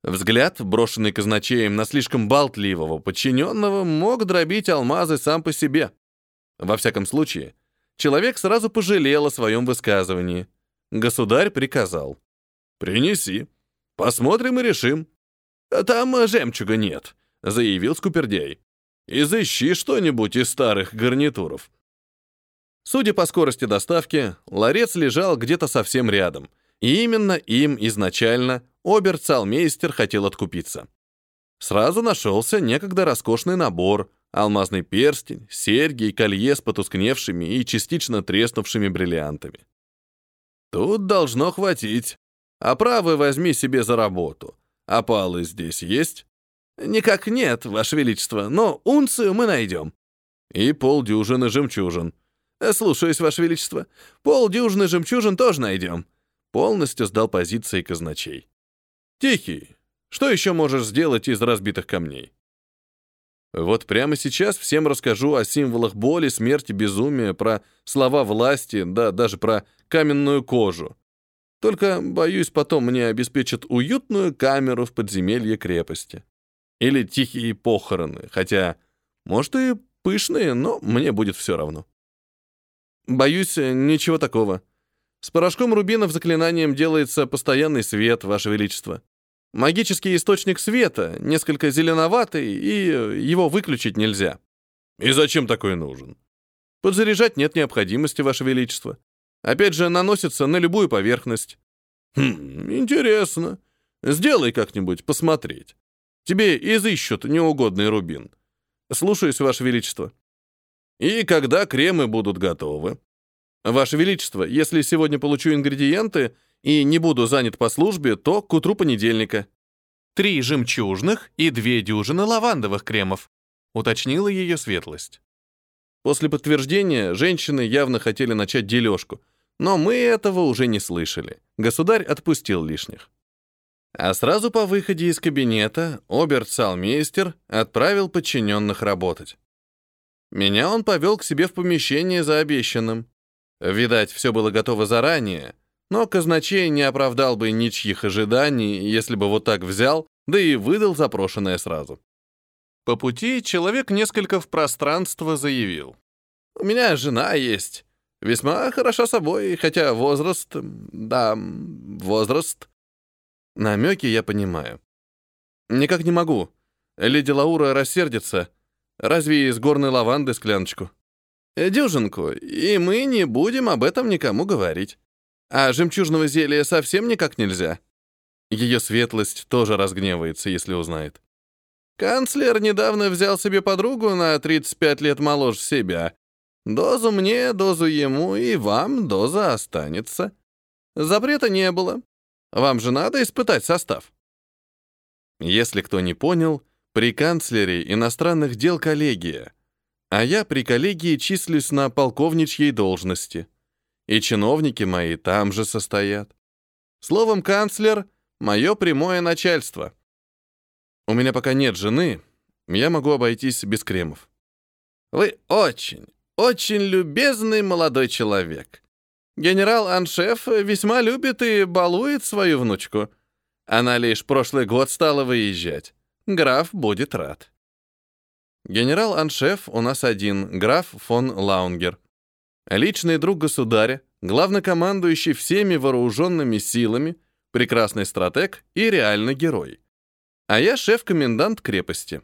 Взгляд, брошенный казначеем на слишком болтливого подчиненного, мог дробить алмазы сам по себе. Во всяком случае, человек сразу пожалел о своем высказывании. Государь приказал. «Принеси. Посмотрим и решим». «Там жемчуга нет», — заявил Скупердей. «Изыщи что-нибудь из старых гарнитуров». Судя по скорости доставки, ларец лежал где-то совсем рядом, и именно им изначально оберцалмейстер хотел откупиться. Сразу нашелся некогда роскошный набор, алмазный перстень, серьги и колье с потускневшими и частично треснувшими бриллиантами. Тут должно хватить. А правы возьми себе за работу. Опалы здесь есть? Никак нет, Ваше Величество, но унцию мы найдем. И полдюжины жемчужин. Слушаюсь, Ваше Величество. Полдюжины жемчужин тоже найдем. Полностью сдал позиции казначей. Тихий, что еще можешь сделать из разбитых камней? Вот прямо сейчас всем расскажу о символах боли, смерти, безумия, про слова власти, да даже про каменную кожу. Только, боюсь, потом мне обеспечат уютную камеру в подземелье крепости. Или тихие похороны, хотя, может, и пышные, но мне будет все равно. Боюсь, ничего такого. С порошком рубинов заклинанием делается постоянный свет, Ваше Величество. Магический источник света, несколько зеленоватый, и его выключить нельзя. И зачем такой нужен? Подзаряжать нет необходимости, Ваше Величество. Опять же, наносится на любую поверхность. Хм, интересно. Сделай как-нибудь посмотреть. Тебе изыщут неугодный рубин. Слушаюсь, Ваше Величество. И когда кремы будут готовы? Ваше Величество, если сегодня получу ингредиенты, и не буду занят по службе, то к утру понедельника. Три жемчужных и две дюжины лавандовых кремов, уточнила ее светлость. После подтверждения женщины явно хотели начать дележку, но мы этого уже не слышали. Государь отпустил лишних. А сразу по выходе из кабинета оберт-салмейстер отправил подчиненных работать. Меня он повел к себе в помещение за обещанным. Видать, все было готово заранее, но казначей не оправдал бы ничьих ожиданий, если бы вот так взял, да и выдал запрошенное сразу. По пути человек несколько в пространство заявил. «У меня жена есть. Весьма хороша собой, хотя возраст... Да, возраст...» Намеки я понимаю. «Никак не могу. Леди Лаура рассердится. Разве из горной лаванды скляночку?» «Дюжинку, и мы не будем об этом никому говорить. А жемчужного зелья совсем никак нельзя». Ее светлость тоже разгневается, если узнает. Канцлер недавно взял себе подругу на 35 лет моложе себя. Дозу мне, дозу ему, и вам доза останется. Запрета не было. Вам же надо испытать состав. Если кто не понял, при канцлере иностранных дел коллегия, а я при коллегии числюсь на полковничьей должности. И чиновники мои там же состоят. Словом, канцлер — мое прямое начальство. У меня пока нет жены, я могу обойтись без кремов. Вы очень, очень любезный молодой человек. Генерал-аншеф весьма любит и балует свою внучку. Она лишь прошлый год стала выезжать. Граф будет рад. Генерал-аншеф у нас один, граф фон Лаунгер. Личный друг государя, главнокомандующий всеми вооруженными силами, прекрасный стратег и реальный герой. А я шеф-комендант крепости.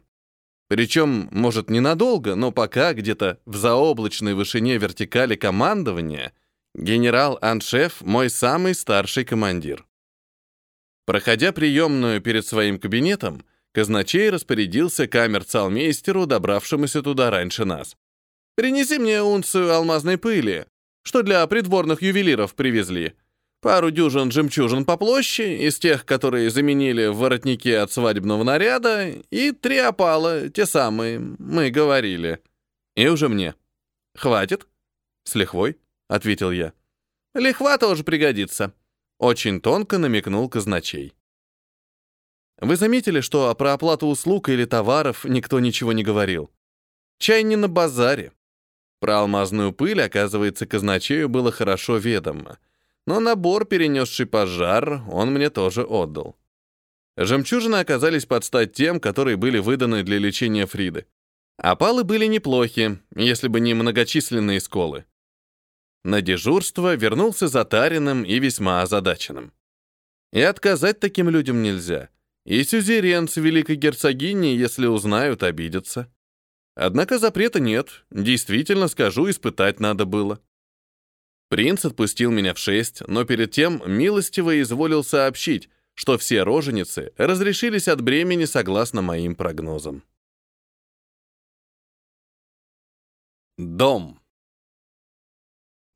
Причем, может, ненадолго, но пока где-то в заоблачной вышине вертикали командования генерал-аншеф мой самый старший командир. Проходя приемную перед своим кабинетом, казначей распорядился камер-цалмейстеру, добравшемуся туда раньше нас. «Принеси мне унцию алмазной пыли, что для придворных ювелиров привезли. Пару дюжин жемчужин по площади, из тех, которые заменили в воротнике от свадебного наряда, и три опала, те самые, мы говорили. И уже мне. Хватит? С лихвой, ответил я. Лихва тоже пригодится. Очень тонко намекнул казначей. Вы заметили, что про оплату услуг или товаров никто ничего не говорил? Чай не на базаре. Про алмазную пыль, оказывается, казначею было хорошо ведомо но набор, перенесший пожар, он мне тоже отдал. Жемчужины оказались под стать тем, которые были выданы для лечения Фриды. Опалы были неплохи, если бы не многочисленные сколы. На дежурство вернулся затаренным и весьма озадаченным. И отказать таким людям нельзя. И сюзерен с великой герцогиней, если узнают, обидятся. Однако запрета нет, действительно, скажу, испытать надо было. Принц отпустил меня в шесть, но перед тем милостиво изволил сообщить, что все роженицы разрешились от бремени согласно моим прогнозам. Дом.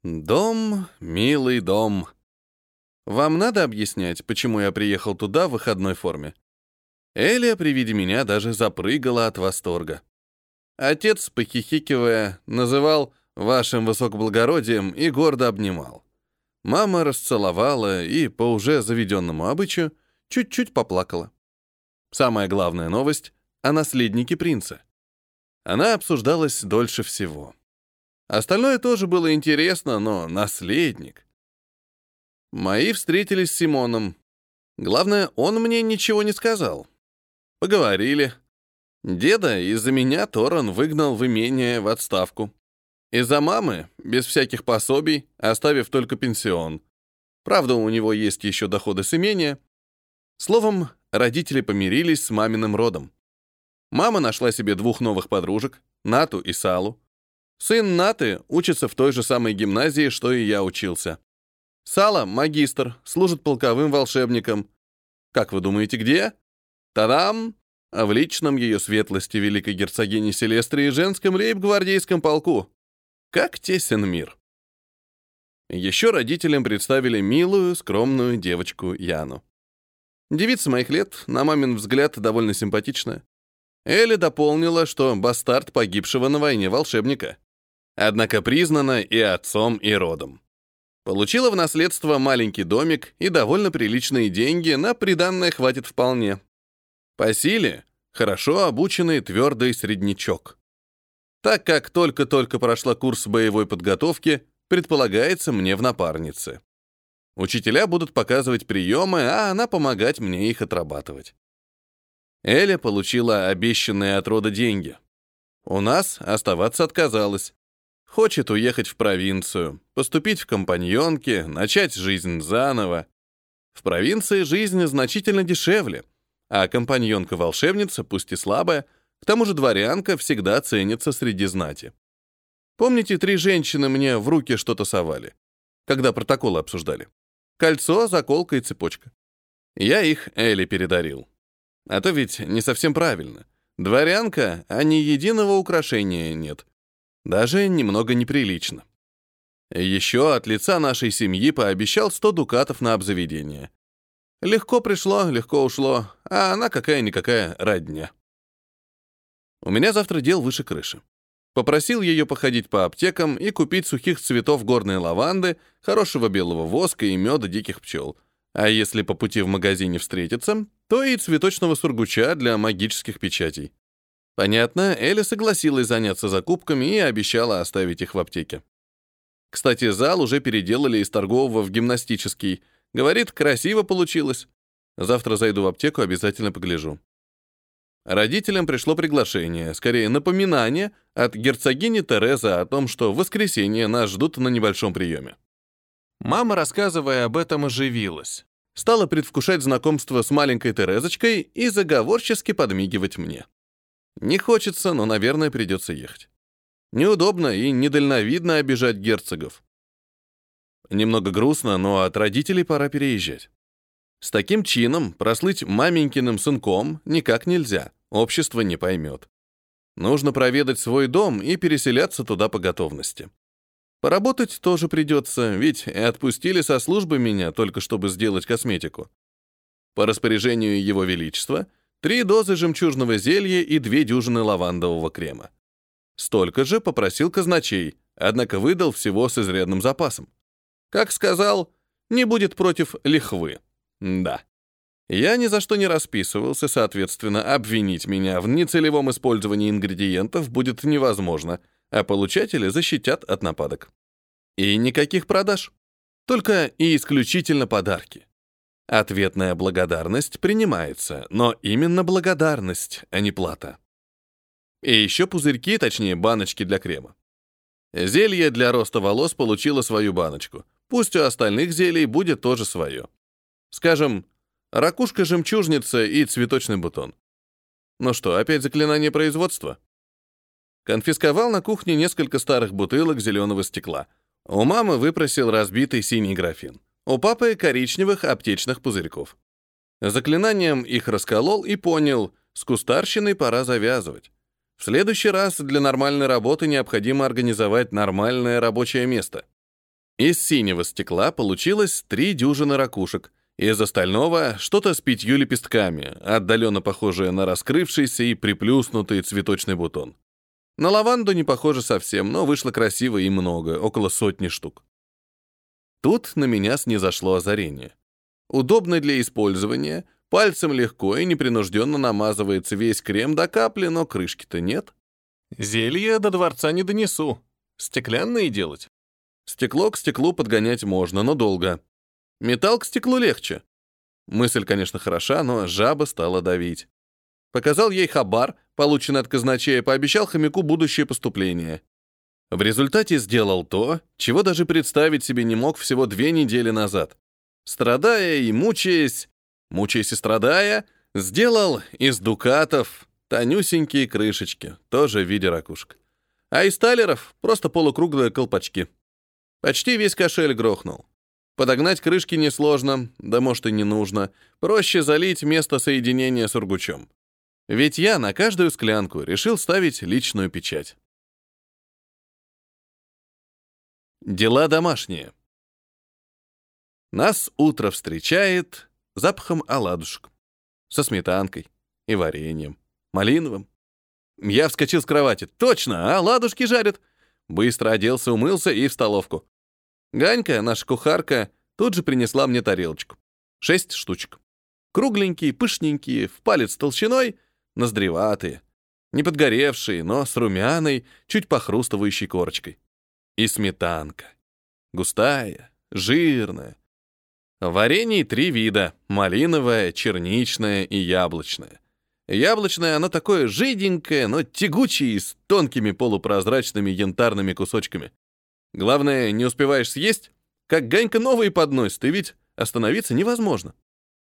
Дом, милый дом. Вам надо объяснять, почему я приехал туда в выходной форме? Элия при виде меня даже запрыгала от восторга. Отец, похихикивая, называл вашим высокоблагородием и гордо обнимал. Мама расцеловала и, по уже заведенному обычаю, чуть-чуть поплакала. Самая главная новость — о наследнике принца. Она обсуждалась дольше всего. Остальное тоже было интересно, но наследник. Мои встретились с Симоном. Главное, он мне ничего не сказал. Поговорили. Деда из-за меня Торан выгнал в имение в отставку. Из-за мамы, без всяких пособий, оставив только пенсион. Правда, у него есть еще доходы с имения. Словом, родители помирились с маминым родом. Мама нашла себе двух новых подружек, Нату и Салу. Сын Наты учится в той же самой гимназии, что и я учился. Сала — магистр, служит полковым волшебником. Как вы думаете, где? Та-дам! В личном ее светлости великой герцогини Селестрии женском лейб-гвардейском полку. Как тесен мир. Еще родителям представили милую, скромную девочку Яну. Девица моих лет, на мамин взгляд, довольно симпатичная. Элли дополнила, что бастард погибшего на войне волшебника. Однако признана и отцом, и родом. Получила в наследство маленький домик и довольно приличные деньги, на приданное хватит вполне. По силе хорошо обученный твердый среднячок. Так как только-только прошла курс боевой подготовки, предполагается мне в напарнице. Учителя будут показывать приемы, а она помогать мне их отрабатывать. Эля получила обещанные от рода деньги. У нас оставаться отказалась. Хочет уехать в провинцию, поступить в компаньонки, начать жизнь заново. В провинции жизнь значительно дешевле, а компаньонка-волшебница, пусть и слабая, к тому же дворянка всегда ценится среди знати. Помните, три женщины мне в руки что-то совали, когда протоколы обсуждали? Кольцо, заколка и цепочка. Я их Элли передарил. А то ведь не совсем правильно. Дворянка, а ни единого украшения нет. Даже немного неприлично. Еще от лица нашей семьи пообещал 100 дукатов на обзаведение. Легко пришло, легко ушло, а она какая-никакая родня. У меня завтра дел выше крыши. Попросил ее походить по аптекам и купить сухих цветов горной лаванды, хорошего белого воска и меда диких пчел. А если по пути в магазине встретиться, то и цветочного сургуча для магических печатей. Понятно, Эля согласилась заняться закупками и обещала оставить их в аптеке. Кстати, зал уже переделали из торгового в гимнастический. Говорит, красиво получилось. Завтра зайду в аптеку, обязательно погляжу. Родителям пришло приглашение, скорее напоминание от герцогини Терезы о том, что в воскресенье нас ждут на небольшом приеме. Мама, рассказывая об этом, оживилась. Стала предвкушать знакомство с маленькой Терезочкой и заговорчески подмигивать мне. Не хочется, но, наверное, придется ехать. Неудобно и недальновидно обижать герцогов. Немного грустно, но от родителей пора переезжать. С таким чином прослыть маменькиным сынком никак нельзя, общество не поймет. Нужно проведать свой дом и переселяться туда по готовности. Поработать тоже придется, ведь отпустили со службы меня только чтобы сделать косметику. По распоряжению Его Величества — Три дозы жемчужного зелья и две дюжины лавандового крема. Столько же попросил казначей, однако выдал всего с изрядным запасом. Как сказал, не будет против лихвы. Да. Я ни за что не расписывался, соответственно, обвинить меня в нецелевом использовании ингредиентов будет невозможно, а получатели защитят от нападок. И никаких продаж. Только и исключительно подарки. Ответная благодарность принимается, но именно благодарность, а не плата. И еще пузырьки, точнее баночки для крема. Зелье для роста волос получило свою баночку. Пусть у остальных зелий будет тоже свое. Скажем, ракушка-жемчужница и цветочный бутон. Ну что, опять заклинание производства? Конфисковал на кухне несколько старых бутылок зеленого стекла. У мамы выпросил разбитый синий графин. У папы коричневых аптечных пузырьков. Заклинанием их расколол и понял, с кустарщиной пора завязывать. В следующий раз для нормальной работы необходимо организовать нормальное рабочее место. Из синего стекла получилось три дюжины ракушек, из остального что-то с пятью лепестками, отдаленно похожее на раскрывшийся и приплюснутый цветочный бутон. На лаванду не похоже совсем, но вышло красиво и много, около сотни штук. Тут на меня снизошло озарение. Удобно для использования, пальцем легко и непринужденно намазывается весь крем до капли, но крышки-то нет. Зелье до дворца не донесу. Стеклянные делать. Стекло к стеклу подгонять можно, но долго. Металл к стеклу легче. Мысль, конечно, хороша, но жаба стала давить. Показал ей хабар, полученный от казначея, пообещал хомяку будущее поступление. В результате сделал то, чего даже представить себе не мог всего две недели назад. Страдая и мучаясь, мучаясь и страдая, сделал из дукатов тонюсенькие крышечки, тоже в виде ракушек. А из талеров просто полукруглые колпачки. Почти весь кошель грохнул. Подогнать крышки несложно, да может и не нужно. Проще залить место соединения с ургучом. Ведь я на каждую склянку решил ставить личную печать. Дела домашние. Нас утро встречает запахом оладушек. Со сметанкой и вареньем, малиновым. Я вскочил с кровати. Точно, оладушки жарят. Быстро оделся, умылся и в столовку. Ганька, наша кухарка, тут же принесла мне тарелочку. Шесть штучек. Кругленькие, пышненькие, в палец толщиной, ноздреватые. Не подгоревшие, но с румяной, чуть похрустывающей корочкой. И сметанка. Густая, жирная. Варений три вида — малиновое, черничное и яблочное. Яблочное оно такое жиденькое, но тягучее с тонкими полупрозрачными янтарными кусочками. Главное, не успеваешь съесть, как Ганька новые подносит, и ведь остановиться невозможно.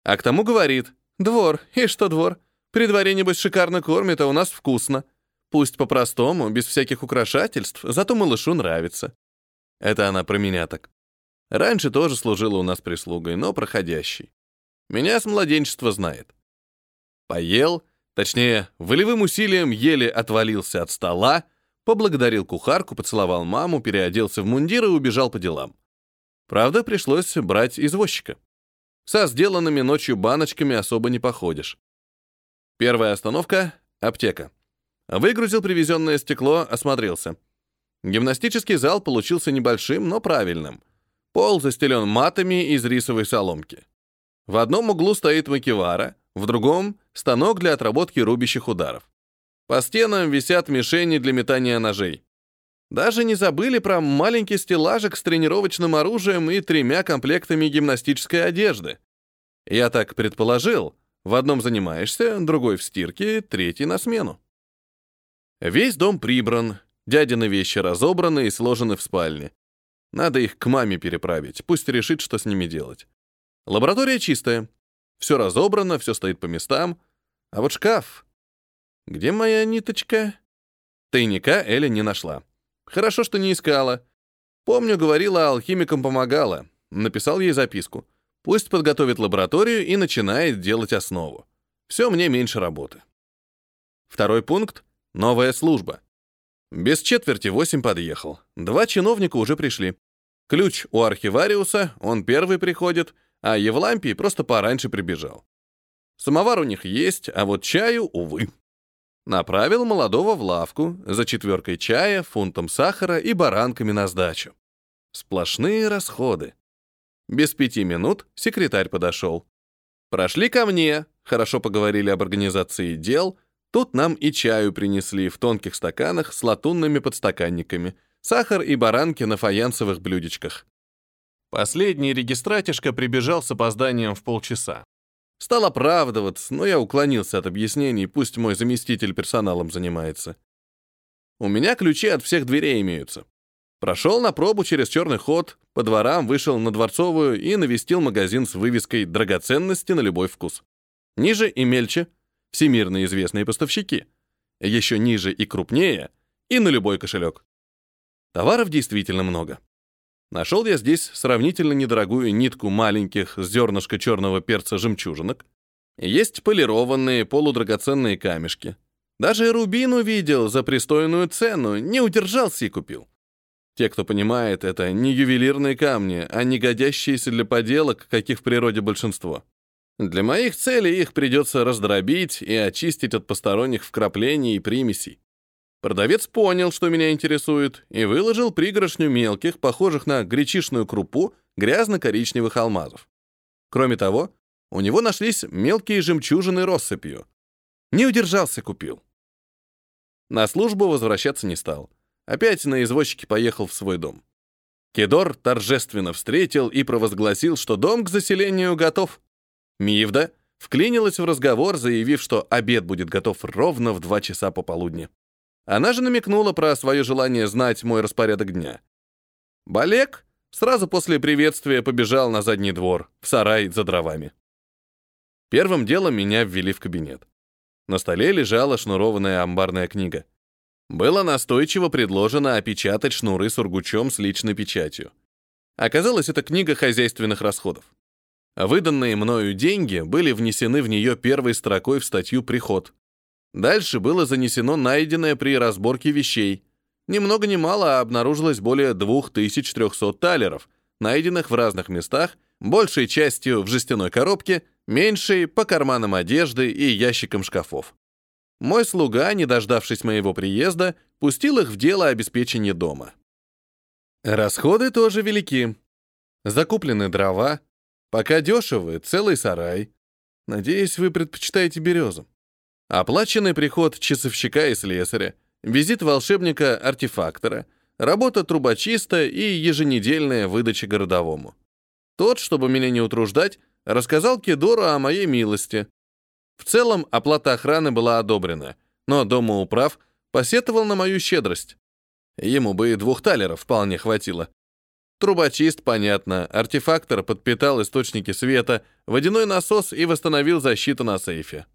А к тому говорит, «Двор, и что двор? При дворе, небось, шикарно кормит, а у нас вкусно. Пусть по-простому, без всяких украшательств, зато малышу нравится». Это она про меня так. Раньше тоже служила у нас прислугой, но проходящей. Меня с младенчества знает. Поел, точнее, волевым усилием еле отвалился от стола, поблагодарил кухарку, поцеловал маму, переоделся в мундир и убежал по делам. Правда, пришлось брать извозчика. Со сделанными ночью баночками особо не походишь. Первая остановка — аптека. Выгрузил привезенное стекло, осмотрелся. Гимнастический зал получился небольшим, но правильным. Пол застелен матами из рисовой соломки. В одном углу стоит макевара, в другом — станок для отработки рубящих ударов. По стенам висят мишени для метания ножей. Даже не забыли про маленький стеллажик с тренировочным оружием и тремя комплектами гимнастической одежды. Я так предположил, в одном занимаешься, другой в стирке, третий на смену. Весь дом прибран, дядины вещи разобраны и сложены в спальне. Надо их к маме переправить, пусть решит, что с ними делать. Лаборатория чистая. Все разобрано, все стоит по местам. А вот шкаф... Где моя ниточка? Тайника Эля не нашла. Хорошо, что не искала. Помню, говорила, алхимикам помогала. Написал ей записку. Пусть подготовит лабораторию и начинает делать основу. Все мне меньше работы. Второй пункт — новая служба. Без четверти восемь подъехал. Два чиновника уже пришли. Ключ у архивариуса, он первый приходит, а Евлампий просто пораньше прибежал. Самовар у них есть, а вот чаю, увы. Направил молодого в лавку за четверкой чая, фунтом сахара и баранками на сдачу. Сплошные расходы. Без пяти минут секретарь подошел. Прошли ко мне, хорошо поговорили об организации дел, тут нам и чаю принесли в тонких стаканах с латунными подстаканниками, сахар и баранки на фаянсовых блюдечках. Последний регистратишка прибежал с опозданием в полчаса. Стал оправдываться, но я уклонился от объяснений, пусть мой заместитель персоналом занимается. У меня ключи от всех дверей имеются. Прошел на пробу через черный ход, по дворам вышел на Дворцовую и навестил магазин с вывеской «Драгоценности на любой вкус». Ниже и мельче — всемирно известные поставщики. Еще ниже и крупнее — и на любой кошелек. Товаров действительно много. Нашел я здесь сравнительно недорогую нитку маленьких зернышка черного перца жемчужинок. Есть полированные полудрагоценные камешки. Даже рубин увидел за пристойную цену, не удержался и купил. Те, кто понимает, это не ювелирные камни, а не годящиеся для поделок, каких в природе большинство. Для моих целей их придется раздробить и очистить от посторонних вкраплений и примесей. Продавец понял, что меня интересует, и выложил пригоршню мелких, похожих на гречишную крупу, грязно-коричневых алмазов. Кроме того, у него нашлись мелкие жемчужины россыпью. Не удержался, купил. На службу возвращаться не стал. Опять на извозчике поехал в свой дом. Кедор торжественно встретил и провозгласил, что дом к заселению готов. Мивда вклинилась в разговор, заявив, что обед будет готов ровно в два часа пополудни. Она же намекнула про свое желание знать мой распорядок дня. Балек сразу после приветствия побежал на задний двор, в сарай за дровами. Первым делом меня ввели в кабинет. На столе лежала шнурованная амбарная книга. Было настойчиво предложено опечатать шнуры сургучом с личной печатью. Оказалось, это книга хозяйственных расходов. Выданные мною деньги были внесены в нее первой строкой в статью «Приход», Дальше было занесено найденное при разборке вещей. Ни много ни мало а обнаружилось более 2300 талеров, найденных в разных местах, большей частью в жестяной коробке, меньшей — по карманам одежды и ящикам шкафов. Мой слуга, не дождавшись моего приезда, пустил их в дело обеспечения дома. Расходы тоже велики. Закуплены дрова, пока дешевы, целый сарай. Надеюсь, вы предпочитаете березу. Оплаченный приход часовщика и слесаря, визит волшебника-артефактора, работа трубочиста и еженедельная выдача городовому. Тот, чтобы меня не утруждать, рассказал Кедору о моей милости. В целом, оплата охраны была одобрена, но дома управ посетовал на мою щедрость. Ему бы и двух талеров вполне хватило. Трубочист, понятно, артефактор подпитал источники света, водяной насос и восстановил защиту на сейфе.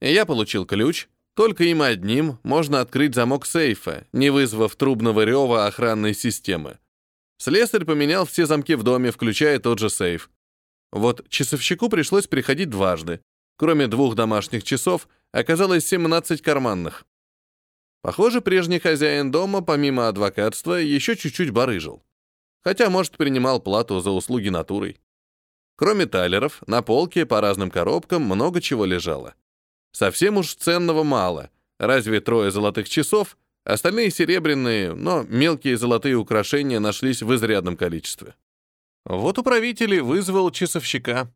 Я получил ключ, только им одним можно открыть замок сейфа, не вызвав трубного рева охранной системы. Слесарь поменял все замки в доме, включая тот же сейф. Вот часовщику пришлось приходить дважды. Кроме двух домашних часов, оказалось 17 карманных. Похоже, прежний хозяин дома, помимо адвокатства, еще чуть-чуть барыжил. Хотя, может, принимал плату за услуги натурой. Кроме талеров, на полке по разным коробкам много чего лежало. Совсем уж ценного мало. Разве трое золотых часов, остальные серебряные, но мелкие золотые украшения нашлись в изрядном количестве. Вот управитель вызвал часовщика.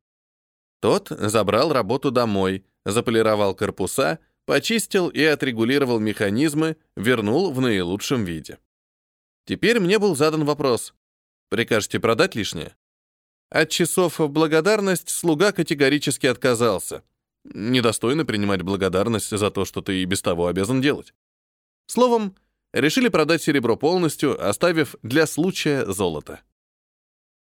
Тот забрал работу домой, заполировал корпуса почистил и отрегулировал механизмы, вернул в наилучшем виде. Теперь мне был задан вопрос. Прикажете продать лишнее? От часов в благодарность слуга категорически отказался. Недостойно принимать благодарность за то, что ты и без того обязан делать. Словом, решили продать серебро полностью, оставив для случая золото.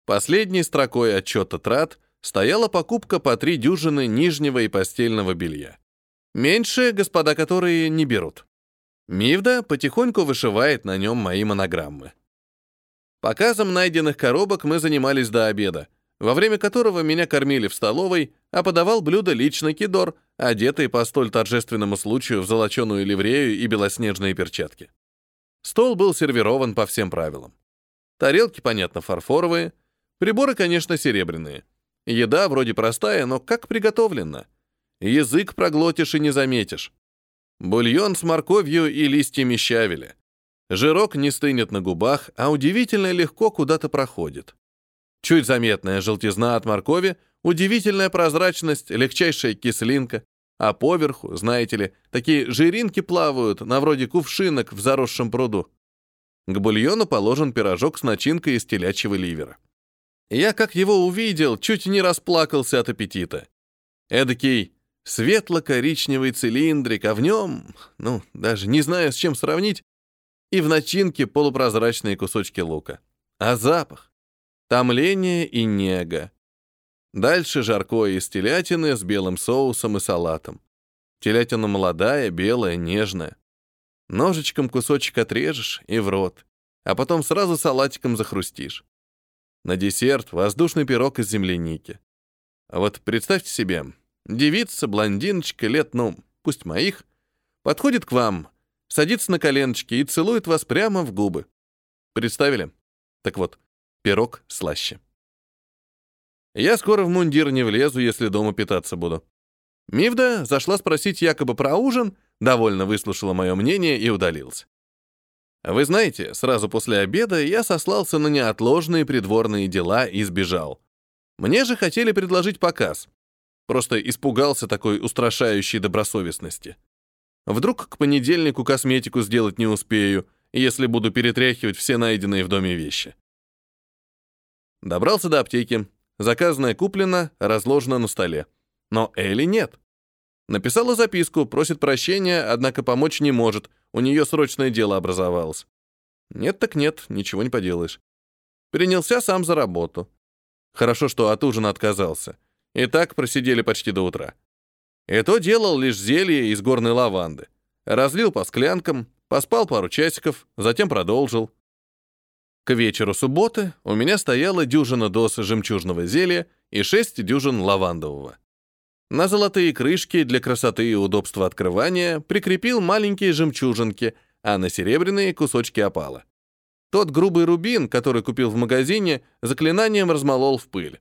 Последней строкой отчета трат стояла покупка по три дюжины нижнего и постельного белья. Меньше господа, которые не берут. Мивда потихоньку вышивает на нем мои монограммы. Показом найденных коробок мы занимались до обеда, во время которого меня кормили в столовой, а подавал блюдо лично Кидор, одетый по столь торжественному случаю в золоченую ливрею и белоснежные перчатки. Стол был сервирован по всем правилам. Тарелки, понятно, фарфоровые, приборы, конечно, серебряные. Еда вроде простая, но как приготовлена — Язык проглотишь и не заметишь. Бульон с морковью и листьями щавеля. Жирок не стынет на губах, а удивительно легко куда-то проходит. Чуть заметная желтизна от моркови, удивительная прозрачность, легчайшая кислинка, а поверху, знаете ли, такие жиринки плавают, на вроде кувшинок в заросшем пруду. К бульону положен пирожок с начинкой из телячьего ливера. Я, как его увидел, чуть не расплакался от аппетита. Эдакий Светло-коричневый цилиндрик, а в нем, ну, даже не знаю, с чем сравнить, и в начинке полупрозрачные кусочки лука. А запах? Томление и нега. Дальше жаркое из телятины с белым соусом и салатом. Телятина молодая, белая, нежная. Ножичком кусочек отрежешь и в рот, а потом сразу салатиком захрустишь. На десерт воздушный пирог из земляники. А вот представьте себе, Девица, блондиночка, лет, ну, пусть моих, подходит к вам, садится на коленочки и целует вас прямо в губы. Представили? Так вот, пирог слаще. Я скоро в мундир не влезу, если дома питаться буду. Мивда зашла спросить якобы про ужин, довольно выслушала мое мнение и удалился. Вы знаете, сразу после обеда я сослался на неотложные придворные дела и сбежал. Мне же хотели предложить показ. Просто испугался такой устрашающей добросовестности. Вдруг к понедельнику косметику сделать не успею, если буду перетряхивать все найденные в доме вещи. Добрался до аптеки. Заказанное куплено, разложено на столе. Но Элли нет. Написала записку, просит прощения, однако помочь не может, у нее срочное дело образовалось. Нет так нет, ничего не поделаешь. Принялся сам за работу. Хорошо, что от ужина отказался. И так просидели почти до утра. И то делал лишь зелье из горной лаванды. Разлил по склянкам, поспал пару часиков, затем продолжил. К вечеру субботы у меня стояла дюжина доз жемчужного зелья и шесть дюжин лавандового. На золотые крышки для красоты и удобства открывания прикрепил маленькие жемчужинки, а на серебряные — кусочки опала. Тот грубый рубин, который купил в магазине, заклинанием размолол в пыль.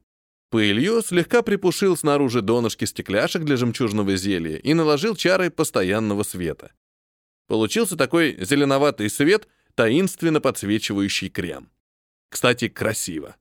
Пылью слегка припушил снаружи донышки стекляшек для жемчужного зелья и наложил чары постоянного света. Получился такой зеленоватый свет, таинственно подсвечивающий крем. Кстати, красиво.